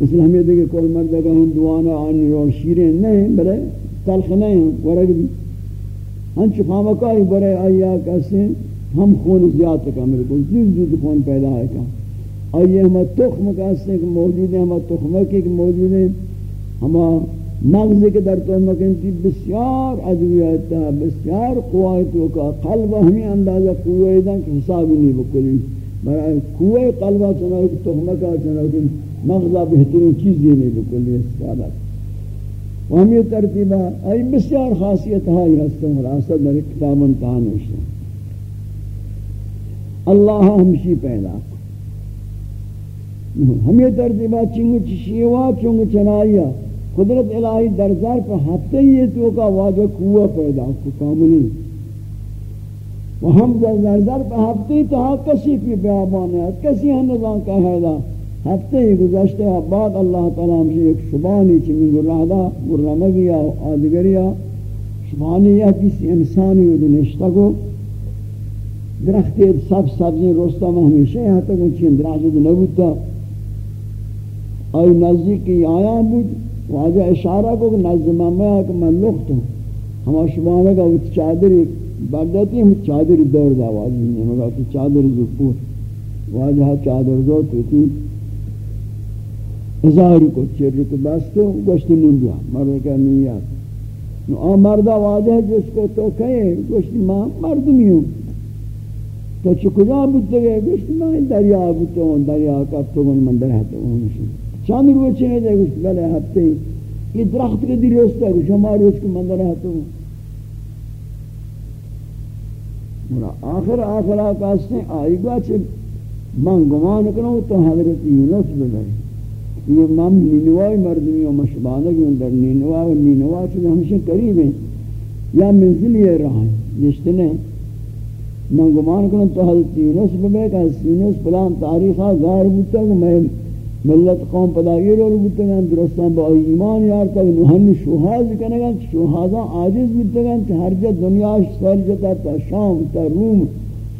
مثل ہمیں دیکھے کول مرد اگر ہندوانا آنی رو شیرین نہیں، بلے تلخ نہیں، ورگ بھی ہن چکامکائی برے آیا کسی، ہم خون زیادہ کا میرے کو زید زید خون پیدا ہے کا آئیے ہمیں تخم کسی کہ موجود ہیں ہمیں تخمکی کہ موجود ہیں۔ ہمیں مغزی کے در تو مکنتی بسیار ادویت ہے، بسیار قوائتوں کا قلب ہمیں اندازہ قوائے دن کہ حساب نہیں بکلی۔ برای قوائے قلبہ چنائی تخمکہ چنائی مغزہ بہترین چیز دینے بکلی، استفادہ۔ و ہم یہ ترتیبہ ای بسیار خاصیت ہائی ہستوں راست در کتاب انتہان ہوشتے اللہ ہمشی پیدا ہم یہ ترتیبہ چنگو چشیوا چنگو چنائیا قدرت الہی درزار پر ہفتے یہ تو کا واجہ قوہ پیدا کو کاملی. و ہم درزار پر ہفتے تو ہاں کسی کی بیابان ہے کسی ہم نظام کا حیدہ هفته گذشته بعد الله تعالی سے یک شبانی که من گرهدا گرنمگی یا آدگری یا شبانی یا کسی انسانی و دنشتا کو درختی سب سبزی رستا ما همیشه حتی کن چین درختی دو نبود تا۔ نزدیکی آیا بود واجہ اشارہ کو نزد ماما کہ من لخت ہوں۔ ہما شبانہ کا وہ چادر بردتی ہم چادر دور دا واجہ نے یعنی کہ چادر زفور واجہ چادر زور تو تھی کو چر کو بس تو گشت نہیں دیا مرے کا نہیں یاد نو آ مردہ واجہ جس کو تو کہے گوشت ماں مردمی ہوں تو چھ کجا بودتے گئے گوشت ماں دریا بودتے ہوں دریا کب تو گن من در ہاتھ ہوں چاند روچ چنے دے گوشت بلے ہفتے یہ درخت کے دل روستا ہے گوشت ہمارے کو من در ہاتھ ہوں آخر آخر آکاس نے آئی گا چھ من گمان کروں تو حضرت یونس بلے یہ نام نینوائی مردمی و مشبانہ کی اندر نینوا و نینوا چونکہ ہمشہ قریب ہیں، یا منزل یہ رہا ہے جشتنے من گمان کروں تو حضرت یونس ببے کہ یونس پلان تاریخہ غار بودتا کہ میں ملت قوم پدا یہ رول بودتا کہ درستان با ایمان یارتا کہ نوحن شوحاز کنے گا شوحازاں عاجز بودتا کہ ہر جا دنیا سر جتا تا شام، تا روم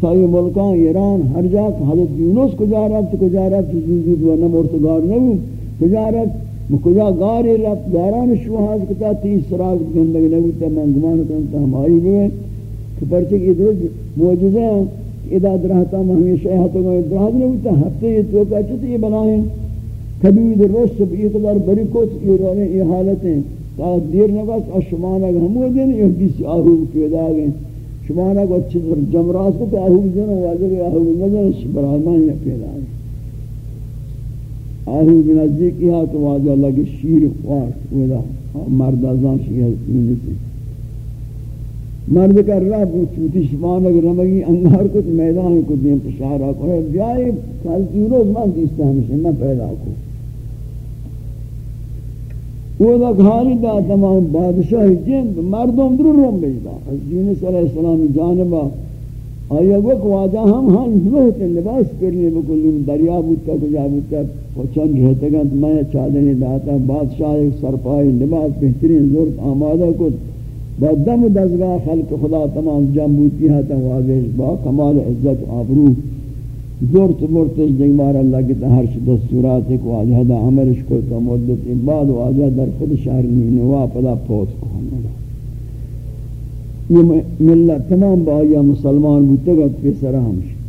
سائی ملکان ایران، ہر جا، حضرت یونس کجا رفت کجا رفت زیزید و نمورتگار نبود کجا رفت کجا گاری رفت گاران شوحاز کتا تیس سراغ گندگ نبود، تا منگمان کنتا ہماری بوئے کہ پرچے کی درست موجودہ ہیں ادا درہتا میں ہمیشہ ہاتھوں میں درہت نبود، تا ہفتے یہ توقع چاہتے یہ بنائیں کبھی در روز سب یہ قدر بری کوت یہ رونے یہ حالتیں تا دیر نگاس اشمانہ ہمو دین یہ دیسی آہو پیدا گئے شمانا کو اچھی جمراس کو تو آہو جنو واجب آہو مجن برحمان یا پیدا ہے آہو بنزدیک جی یہاں تو واجہ لگے شیر وارت ودا مرد ازان شیر یونیتی مرد کا رب چوتی شمانا کو رمگی انگار کو میدان کو دیم پشارہ کو ہے بیائی کالتی روز من دیستا ہمیشہ میں پیدا کو وہ دا گھاری دا تمام بادشاہ جن مردم در روم بیدا از یونس علیہ السلام جانبا، آیا وقت واجہ ہم ہم لوہت لباس کرنے بکلی دریا بودتا کجا بودتا پوچھن رہتے گا میں چادنی داتا بادشاہ ایک سرپائی لباس، بہترین زورت آمادہ کت۔ با دم دزگاہ خلق خدا تمام جم بودتی ہاتا واضح با کمال عزت آبرو۔ زورت مرتش جنگمار اللہ کی تحرش دستورات ایک واجہ دا عمرش کوئی کا مدت بعد واجہ در خود شہر نینوا پدا پوت کو ہمیں یہ ملت تمام بایا مسلمان بودتے گا پیسرہ ہمش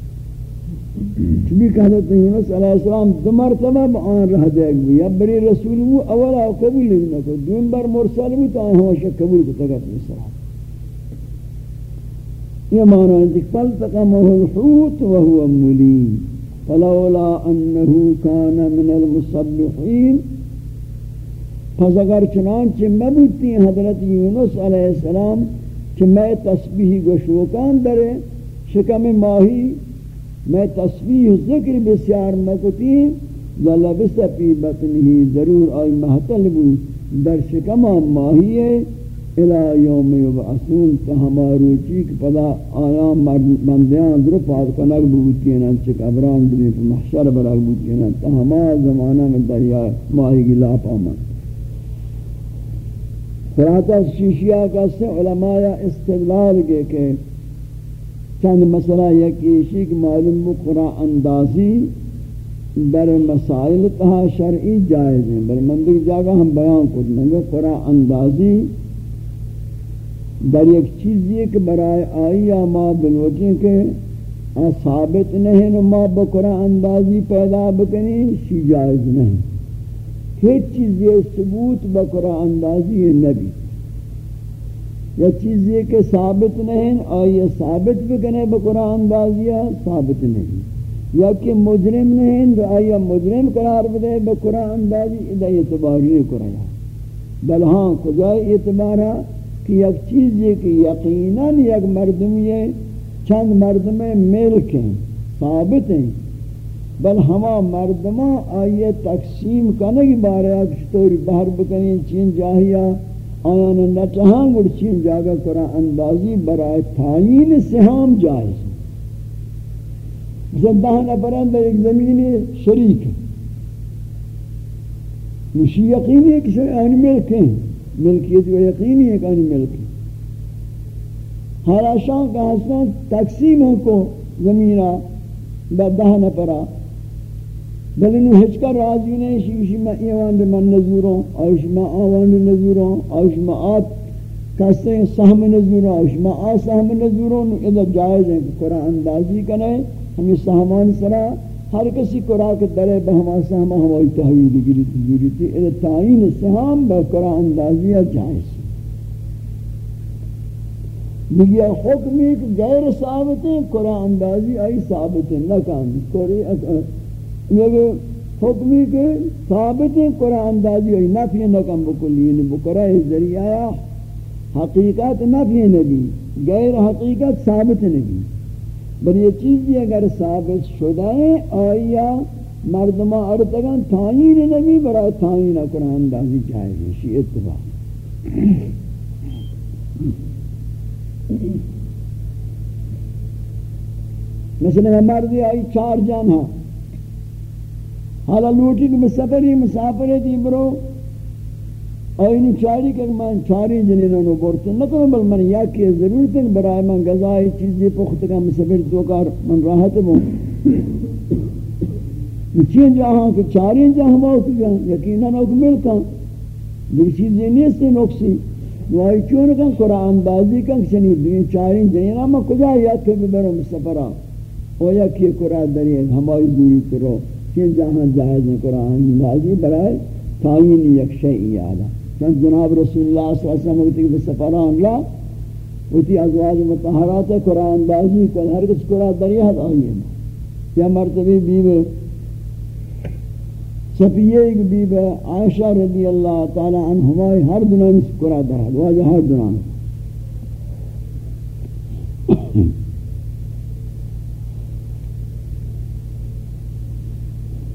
چبی کہتے ہیں یونس علیہ السلام دو مرتبہ آن رہ دے گی یا بری رسول وہ اولا قبول نہیں کو دون بار مرسل بھی تو آن ہمشہ قبول کو تگا پیسرہ یہ معنی ہے کہ فلتقمه الحوت وهو مليم فلولا انه كان من المصبحين پس اگر چنانچہ مبوتی حضرت یونس علیہ السلام کہ میں تسبیح گشوکان درے، شکم ماہی میں تسبیح ذکر بسیار مکتی للبس پی بطنہی ضرور آئی محتل بود در شکم ماہی ہے الى یوم یبعثون، تا ہمارو چیک پدا آیا مندیان در پاد کنک بودتینا چک ابران دنی پر محشر برک بودتینا تا ہما زمانہ میں دریا ماہی کی لاپ آمد۔ فراتا شیشیہ کا سے علماء استدلال کے کہ چند مسئلہ یہ کہ معلوم قرآن اندازی بر مسائل تہا شرعی جائز ہیں۔ بر مندر جاگا ہم بیان کو دیں قرآن اندازی در ایک چیز یہ کہ برائے آئی یا ما بلوچیں کہ ثابت نہیں ما بقرآن اندازی پیدا بکنی شی جائز نہیں۔ ہیچ چیز یہ ثبوت بقرآن اندازی نبی۔ یا چیز یہ کہ ثابت نہیں آئی ثابت بکنے بقرآن اندازی ثابت نہیں۔ یا کہ مجرم نہیں تو آئی مجرم قرار بدے بقرآن اندازی ادھا اعتبار نہیں کریا بل ہاں کجائے اعتبارہ کہ یک چیز یہ کہ یقیناً یک مردم یہ چند مردم ملک ہیں، ثابت ہیں۔ بل ہما مردمہ آئیے تقسیم کرنے کی بارے، اکشتوری بہر بکنی، چین جاہیا۔ آیان نتہاں گڑ چین جاگا کرا اندازی برائے تعین سہام جائز جب دہ نفران در ایک زمینی شریک نشی یقینی ہے کہ آنی ملک ہیں۔ ملکیت و یقینی ہے کہ انہیں ملکی حالا شان کا حسن تقسیم کو زمینہ بدہ نہ بل انہوں ہچ کر راضی نہیں شیشی میں ایوان دے من نظوروں اوش میں آوان دے نظوروں اوش میں آت کستے سہم نظوروں اوش میں آ سہم نظوروں ادھا جائز ہے کہ قرآن اندازی کنے ہمیں سہمان سرا، ہر کسی قرآن کے درے بہما سہما ہوائی تحویل گری تجوری تھی ادھا تعین سہام با قرآن اندازیہ جائز دیگه حکمی که غیر ثابت ہیں، قرآن اندازی آئی ثابت ہیں نکان یعنی یہ حکمی کے ثابت قرآن اندازی آئی نفی نکان بکلی یعنی بکرہ ذریعہ حقیقت نفی نبی، غیر حقیقت ثابت نبی۔ بل یہ چیزی اگر ثابت شدہ ہے آئیا مردمہ ارتگان تعین نبی برای تعین قرآن اندازی جائے گی شی اتباع مثلا مردی آئی چار جان ہاں حالا لوٹی کہ مسافری مسافر دی برو۔ آئینی چاری کہ میں چاری جنینوں نو بورتے نہ کروں بل من یا کہ ضرورت ہے، برائے من غذائی چیزی پخت کا مسافر دو کار من راحت ہوں چین جہاں کہ چاری جہاں موت جہاں یقیناً اکمل کا دیکھ چیزیں نہیں سے نقصی وائی چون کن قرآن بازی کن چنی دوی چارین جنین اما کجا یاد که ببرو مستفرا او یا کی قرآن دریئے ہمائی دوری کرو۔ چین جہاں جائز ہیں، قرآن بازی برای تعین یک شئی آدھا۔ چند جناب رسول اللہ صلی اللہ علیہ وسلم وقتی کہ بسفران لا، وقتی ازواج متحرات قرآن بازی کن، ہر کس قرآن دریئے آئیے یا مرتبی بیوے صفیہ ایک بیب عائشہ رضی اللہ تعالی عنہما ہر دنان اس قرآن درہ واجہ ہر دنان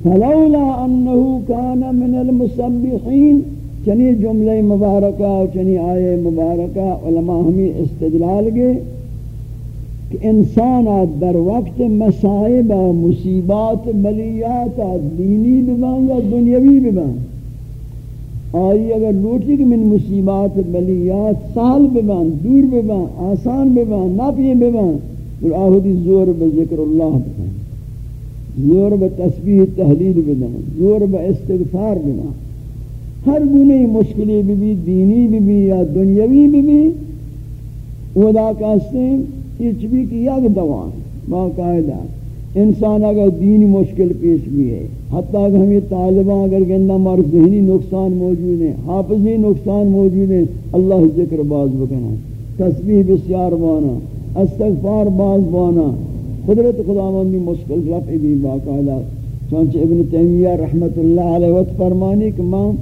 فلولا انه كان من المسبحين چنی جملہ مبارکہ چنی آئے مبارکہ علماء ہمیں استدلال گئے کہ انسان در وقت مسائب مصیبات بلیات دینی ببان یا دنیاوی ببان آئی اگر لوٹی کہ من مصیبات بلیات سال ببان دور ببان آسان ببان ناپی ببان اور آہدی زور بذکر اللہ ببان زور بتسبیح تحلیل ببان زور باستغفار ببان ہر گنی مشکلی بھی دینی بھی یا دنیاوی بھی ودا کہتے ہیں یہ چبی کی یک دوان باقاعدہ انسان اگر دین مشکل پیش بھی ہے حتیٰ کہ ہمیں طالبان اگر گندہ مار ذہنی نقصان موجود ہیں حافظی نقصان موجود ہیں اللہ ذکر باز بکنا تسبیح بسیار بانا استغفار باز بانا قدرت خداوندی مشکل رفع بھی باقاعدہ چونچہ ابن تیمیہ رحمت اللہ علیہ وقت فرمانی کہ ماں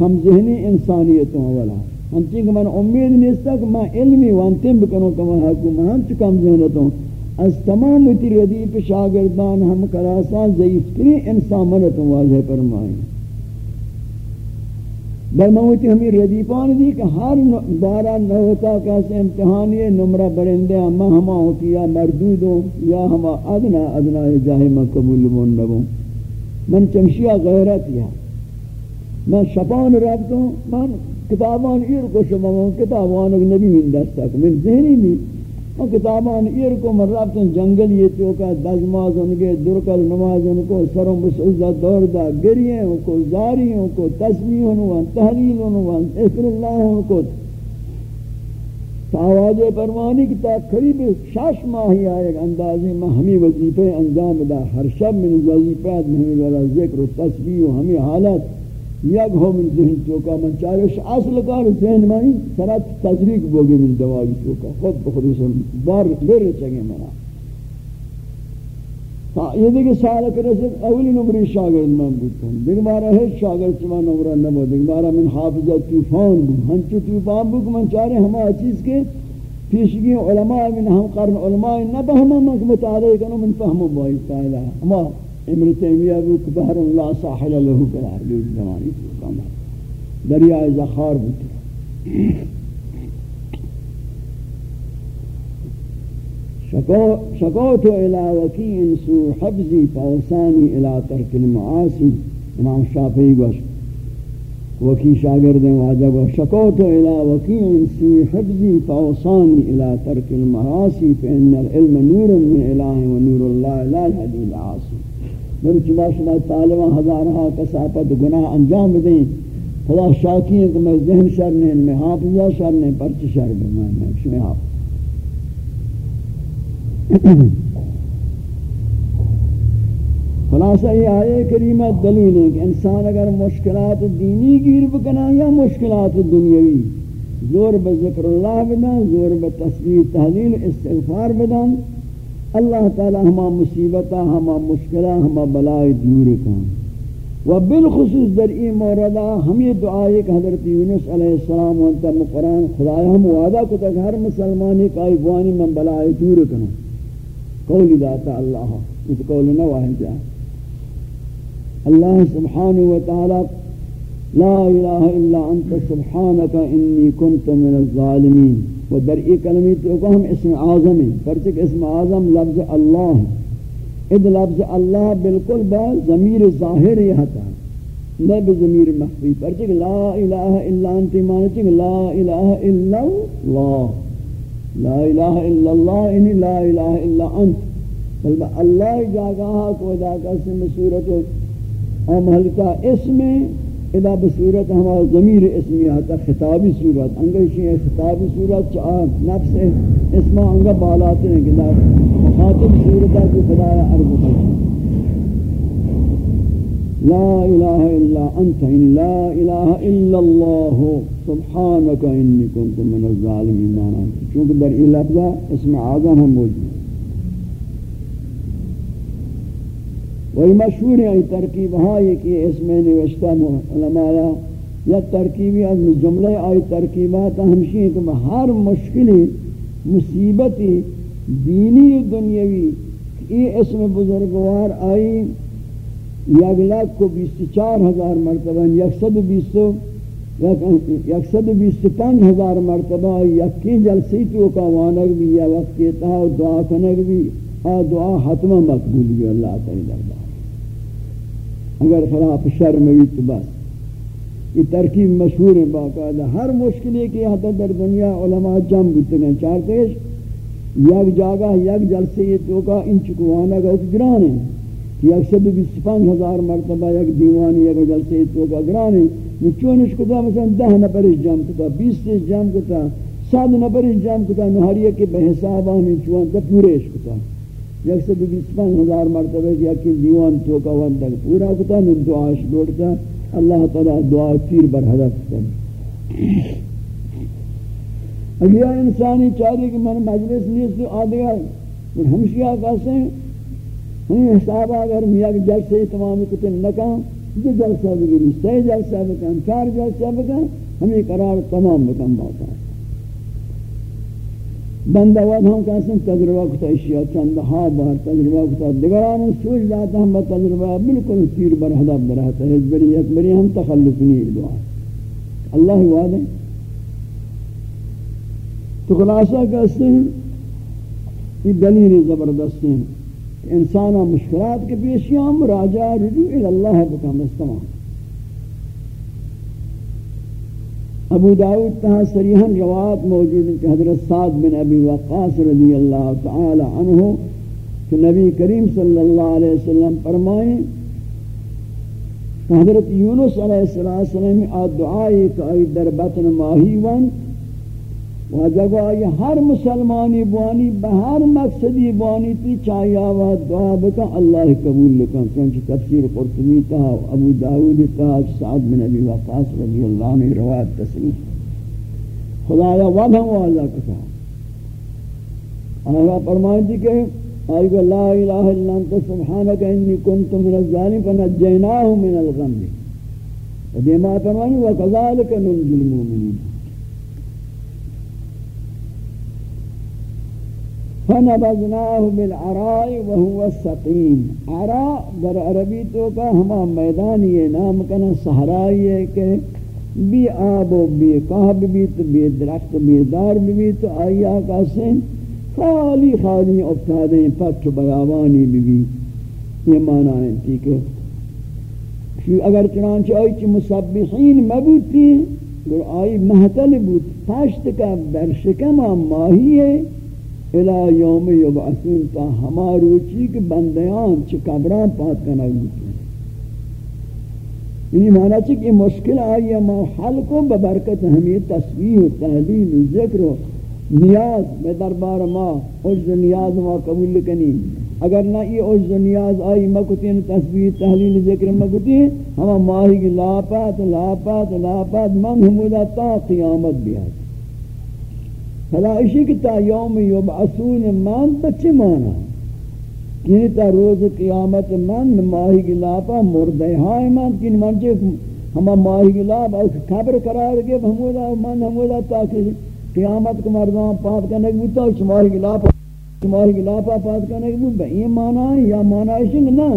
ہم ذہنی انسانیتوں والا۔ ہم چنگ من امید نیستا کہ میں علمی وانتیم بکنوں کہ میں حکوم ہم چکم ذہنتوں۔ از تمام تی ردیف شاگردان ہم کراسان ضعیفتری انسان منتوں واضح فرمائیں بل موتی ہمیں ردیفان دی کہ ہر بارہ نوتا کیسے امتحانی نمرہ برندے ہما ہما ہوتی یا مردود ہو یا ہما ادنا ادنا جاہی میں قبول من نبوں من چمشیہ غیرت یا۔ میں شپان رابطوں من کتابان ایر کو شما من کتابان نبی من دستا من ذہنی نہیں۔ من کتابان ایر کو من رابطن جنگل یہ چوکا دزماز ان کے درکل نماز ان کو سرم بسعزہ دور دا گریے ان کو، زاری ان کو تسمیح ان کو، تحلیل ان کو اثر اللہ ان کو۔ آواز پروانی کی تا قریب شش ماہی آئے گا، اندازی میں ہمیں وظیفے انجام دا، ہر شب من وظیفات میں ہمیں ذکر و تسبیح و ہمیں حالت۔ یک ہو من ذہن چوکا من چارش اصل کار ذہن میں سرات تذریق بوگی من دوائی چوکا خود بخود اسم بار لر چگے منا ہاں، یہ دیکھ سالہ کے رسل اولی نمبری شاگرد من بودتا ہوں۔ دیکھ مارا ہے شاگرد چما نمبرہ نبو دیکھ مارا من حافظہ توفان بو ہنچو توفان بو کہ من چارے ہما چیز کے پیشگی علماء من ہم قرن علماء نبہم من متعلق کنو من فہمو بائی تعالی ہما ابن تیمیہ بھی بحر لا ساحل له قرار دی زمانی کام دریا زخار بھی شکوت إلى وکین سو حفظي فاوساني إلى ترک المعاصي امام شافعی گوش۔ وکی شاگرد واجہ گوش۔ شکوت إلى وكي سو حبزی فاوساني إلى ترک المعاصي فإن العلم نور من الہ و نور اللہ لا يهدي العاصي من چما شما طالبان ہزارہا کسافت گناہ انجام دیں، خدا شاکی ہے کہ میں ذہن شر نہیں، میں حافظہ شر نہیں، پرچ شر میں میں شمی حافظ خلاصہ یہ آئے کریمہ دلیل ہے کہ انسان اگر مشکلات دینی گیر بکنا یا مشکلات دنیاوی، زور بذکر اللہ بدن، زور بتسبیح تحلیل، استغفار بدن اللہ تعالی ہما مصیبتہ ہما مشکلہ ہما بلائی دور کن۔ و بالخصوص در این موردہ ہم یہ دعائی کہ حضرت یونس علیہ السلام وانتا مقرآن خدای ہم وعدہ کو تک ہر مسلمانی کا ایفوانی من بلائی دور کنو قولی داتا اللہ، اس قول نواہ جا۔ اللہ سبحانہ وتعالی لا الہ الا انت سبحانک انی کنت من الظالمین۔ و در ای کلمی تو ہم اسم اعظم ہیں پرچک اسم اعظم لفظ اللہ اد لفظ اللہ بالکل با ضمیر ظاہر یہ تھا نہ بضمیر مخفی. پرچک لا الہ الا انت معنی لا الہ الا اللہ لا الہ الا اللہ انی یعنی لا الہ الا انت. بل اللہ جاگاہ کو ادا کا اسم صورت ام حلقہ اسم اذا بصورت ہما ضمیر اسمی آتا، خطابی صورت انگشی ہے، خطابی صورت چاہ نفس اسما انگا بالاتے ہیں کہ مخاطب صورتہ کی خدایہ عرض کرتا لا الہ الا انت ان لا الہ الا اللہ، سبحانک، انی کنت من الظالمین مانا چونکہ در ای لفظہ اسم آزم ہم موجود۔ وہی مشہور ہے یعنی ترکیب ہائی کہ اس میں نوشتہ علماء یا ترکیبی از جملے آئی ترکیبات ہمشی ہیں کہ ہر مشکلی مصیبتی دینی دنیاوی یہ اسم بزرگوار آئی یک لاکھ کو بیس چار ہزار مرتبہ، یک سد بیس یک سد بیس پانچ ہزار مرتبہ یکی جلسی تو کا وانک بھی، یا وقت تا دعا کنک بھی، آ دعا حتمہ مقبول بھی، اللہ تعالی دربار اگر خلاف شر میں تو بس۔ یہ ترکیب مشہور ہے باقاعدہ۔ ہر مشکل ہے کہ حتی در دنیا علماء جم بودتے ہیں چار پیش یک جاگہ، یک جلسے یہ تو کا ان چکوانا کا گران ہے۔ کہ یک سب بیس پانچ ہزار مرتبہ یک دیوانی، یک جلسے یہ تو کا گران ہے۔ چونش کتا مثلا دہ نپرش جم کتا، بیس سے جم کتا ساد نپرش جم کتا نہاریہ کے بحسابہ میں چوان تا پوریش کتا۔ یک سو بیس پانچ ہزار مرتبہ کیا کہ دیوان تو کا ون تک پورا کتا من نم دعاش دوڑتا۔ اللہ تعالی دعا تیر بر ہدف کر اگیا انسانی چاری کہ من مجلس نیست تو آدھگا من ہمشیہ کہتے ہیں۔ ہمیں حساب اگر میاں جلسے تمام کتن نکا دو جلسہ بگیری سی جلسہ بکن، چار جلسہ بکن۔ ہمیں قرار تمام بکن باتا ہے بندہ وقت ہم کہتے ہیں تجربہ کتا اشیاء چندہا بار تجربہ کتا دگران سوچ جاتا ہم با تجربہ بالکل تیر بر حدب برہتا ہے اس بری ایک بری ہم تخلف نہیں دعا اللہ وعدہ تو خلاصہ کہتے ہیں یہ دلیل زبردست ہیں انسانہ مشکلات کے پیشیاں مراجعہ رجوع اللہ بکم استعمال ابو داود تہا سریحن روایت موجود ہے کہ حضرت سعد بن ابی وقاص رضی اللہ تعالی عنہ کہ نبی کریم صلی اللہ علیہ وسلم فرمائیں حضرت یونس علیہ السلام آد دعائی کہ آئی در بطن ماہی ون و جب آئی ہر مسلمانی بوانی بہر مقصدی بوانی، تی چاہی آوات دعا بکا اللہ قبول لکن چونچہ تفسیر قرطبی تا، ابو داود تا، سعد بن ابی وقاص رضی اللہ عنہ روایت تسلیم خدایا وقت ہم واضح کتا آیا فرمائیں دی کہ آئی کہ لا الہ الا انت، سبحانک انی کنت من الظالم فنجیناہ من الغم. دیما فرمائیں وکذالک ننجل المومنین. فنبذناه بالعراء وهو السقيم عراء در عربی تو کا ہما میدان یہ نام کنا صحرائی ہے کہ بی آب و بی قہب بھی تو بی درخت بی دار بھی تو آیا کا سن خالی خالی افتادیں پت بیابانی بھی یہ معنی ہے ٹھیک ہے. اگر چنانچہ آئی چی مسبحین مبوتی گر آئی محتل بود، پشت کا برشکم ماہی ہے الى یوم یبعثون تا ہما روچی کے بندیان چھ قبران پات کنا گوچے یعنی معنی چھ کہ مشکل آئی ہے، ما حل کو ببرکت ہمیں تسبیح و تحلیل و ذکر و نیاز میں دربار ما عجز نیاز ما قبول کنی اگر نہ یہ عجز نیاز آئی مکتین یعنی تسبیح تحلیل، ذکر مکتی، ہما ماہی کی لاپات لاپات لاپات، من ہمودہ تا قیامت بھی آتی فلا اشی کہ تا یوم یبعثون من بچے مانا کہ تا روز قیامت من ماہی گلاپا مردے ہائے من کن من چے ہما ماہی گلاب او قبر قرار گئے ہمودا من ہمودا تاکہ قیامت کو مردان پات کرنے کی بوتا اس ماہی گلاپا ماہی گلاپا پات کرنے کی بوتا یہ مانا ہے یا مانا ہے نا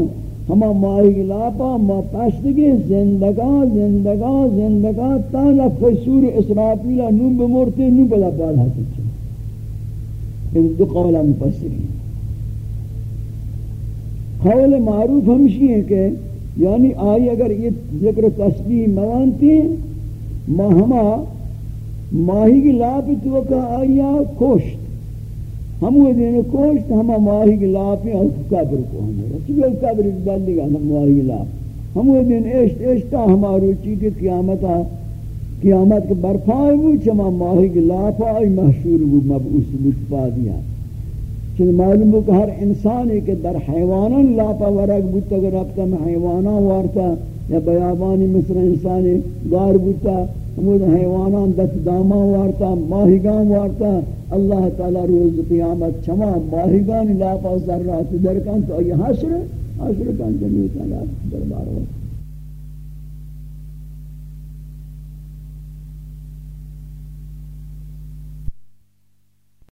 ہما ماہی گلاپا ما پشتگی زندگاں زندگاں زندگاں تانا فسور اسرافیلہ نو بمورتے نو بلا بالا کچھ یہ دو قولا مفسری قول معروف ہمشی ہے کہ یعنی آئی اگر یہ ذکر تسبیح موانتی ما ہما ماہی کی لاپی تو کہ آیا کوشت ہم وہ دین کوشت ہما ماہی کی لاپی اور قبر کو ہمیں چکہ قبر اس بندی گا ہم ماہی کی لاپ ہم وہ دین عشت عشتا ہمارو چیز قیامت قیامت کے برپائے وہ چما ماہی کی لاپا آئی محشور وہ مبعوث بچ پا دیا چون معلوم ہو کہ ہر انسان ہے کہ در حیوانان لاپا ورگ بودتا اگر ربتا میں حیوانان وارتا یا بیابانی مصر انسان گار بودتا مود حیوانان دست داما وارتا، ماہیگان وارتا، اللہ تعالی روز قیامت چما ماہیگان لاپا ذرات درکان تو یہ حشر حشر کان جمیع تعالی دربار وارتا۔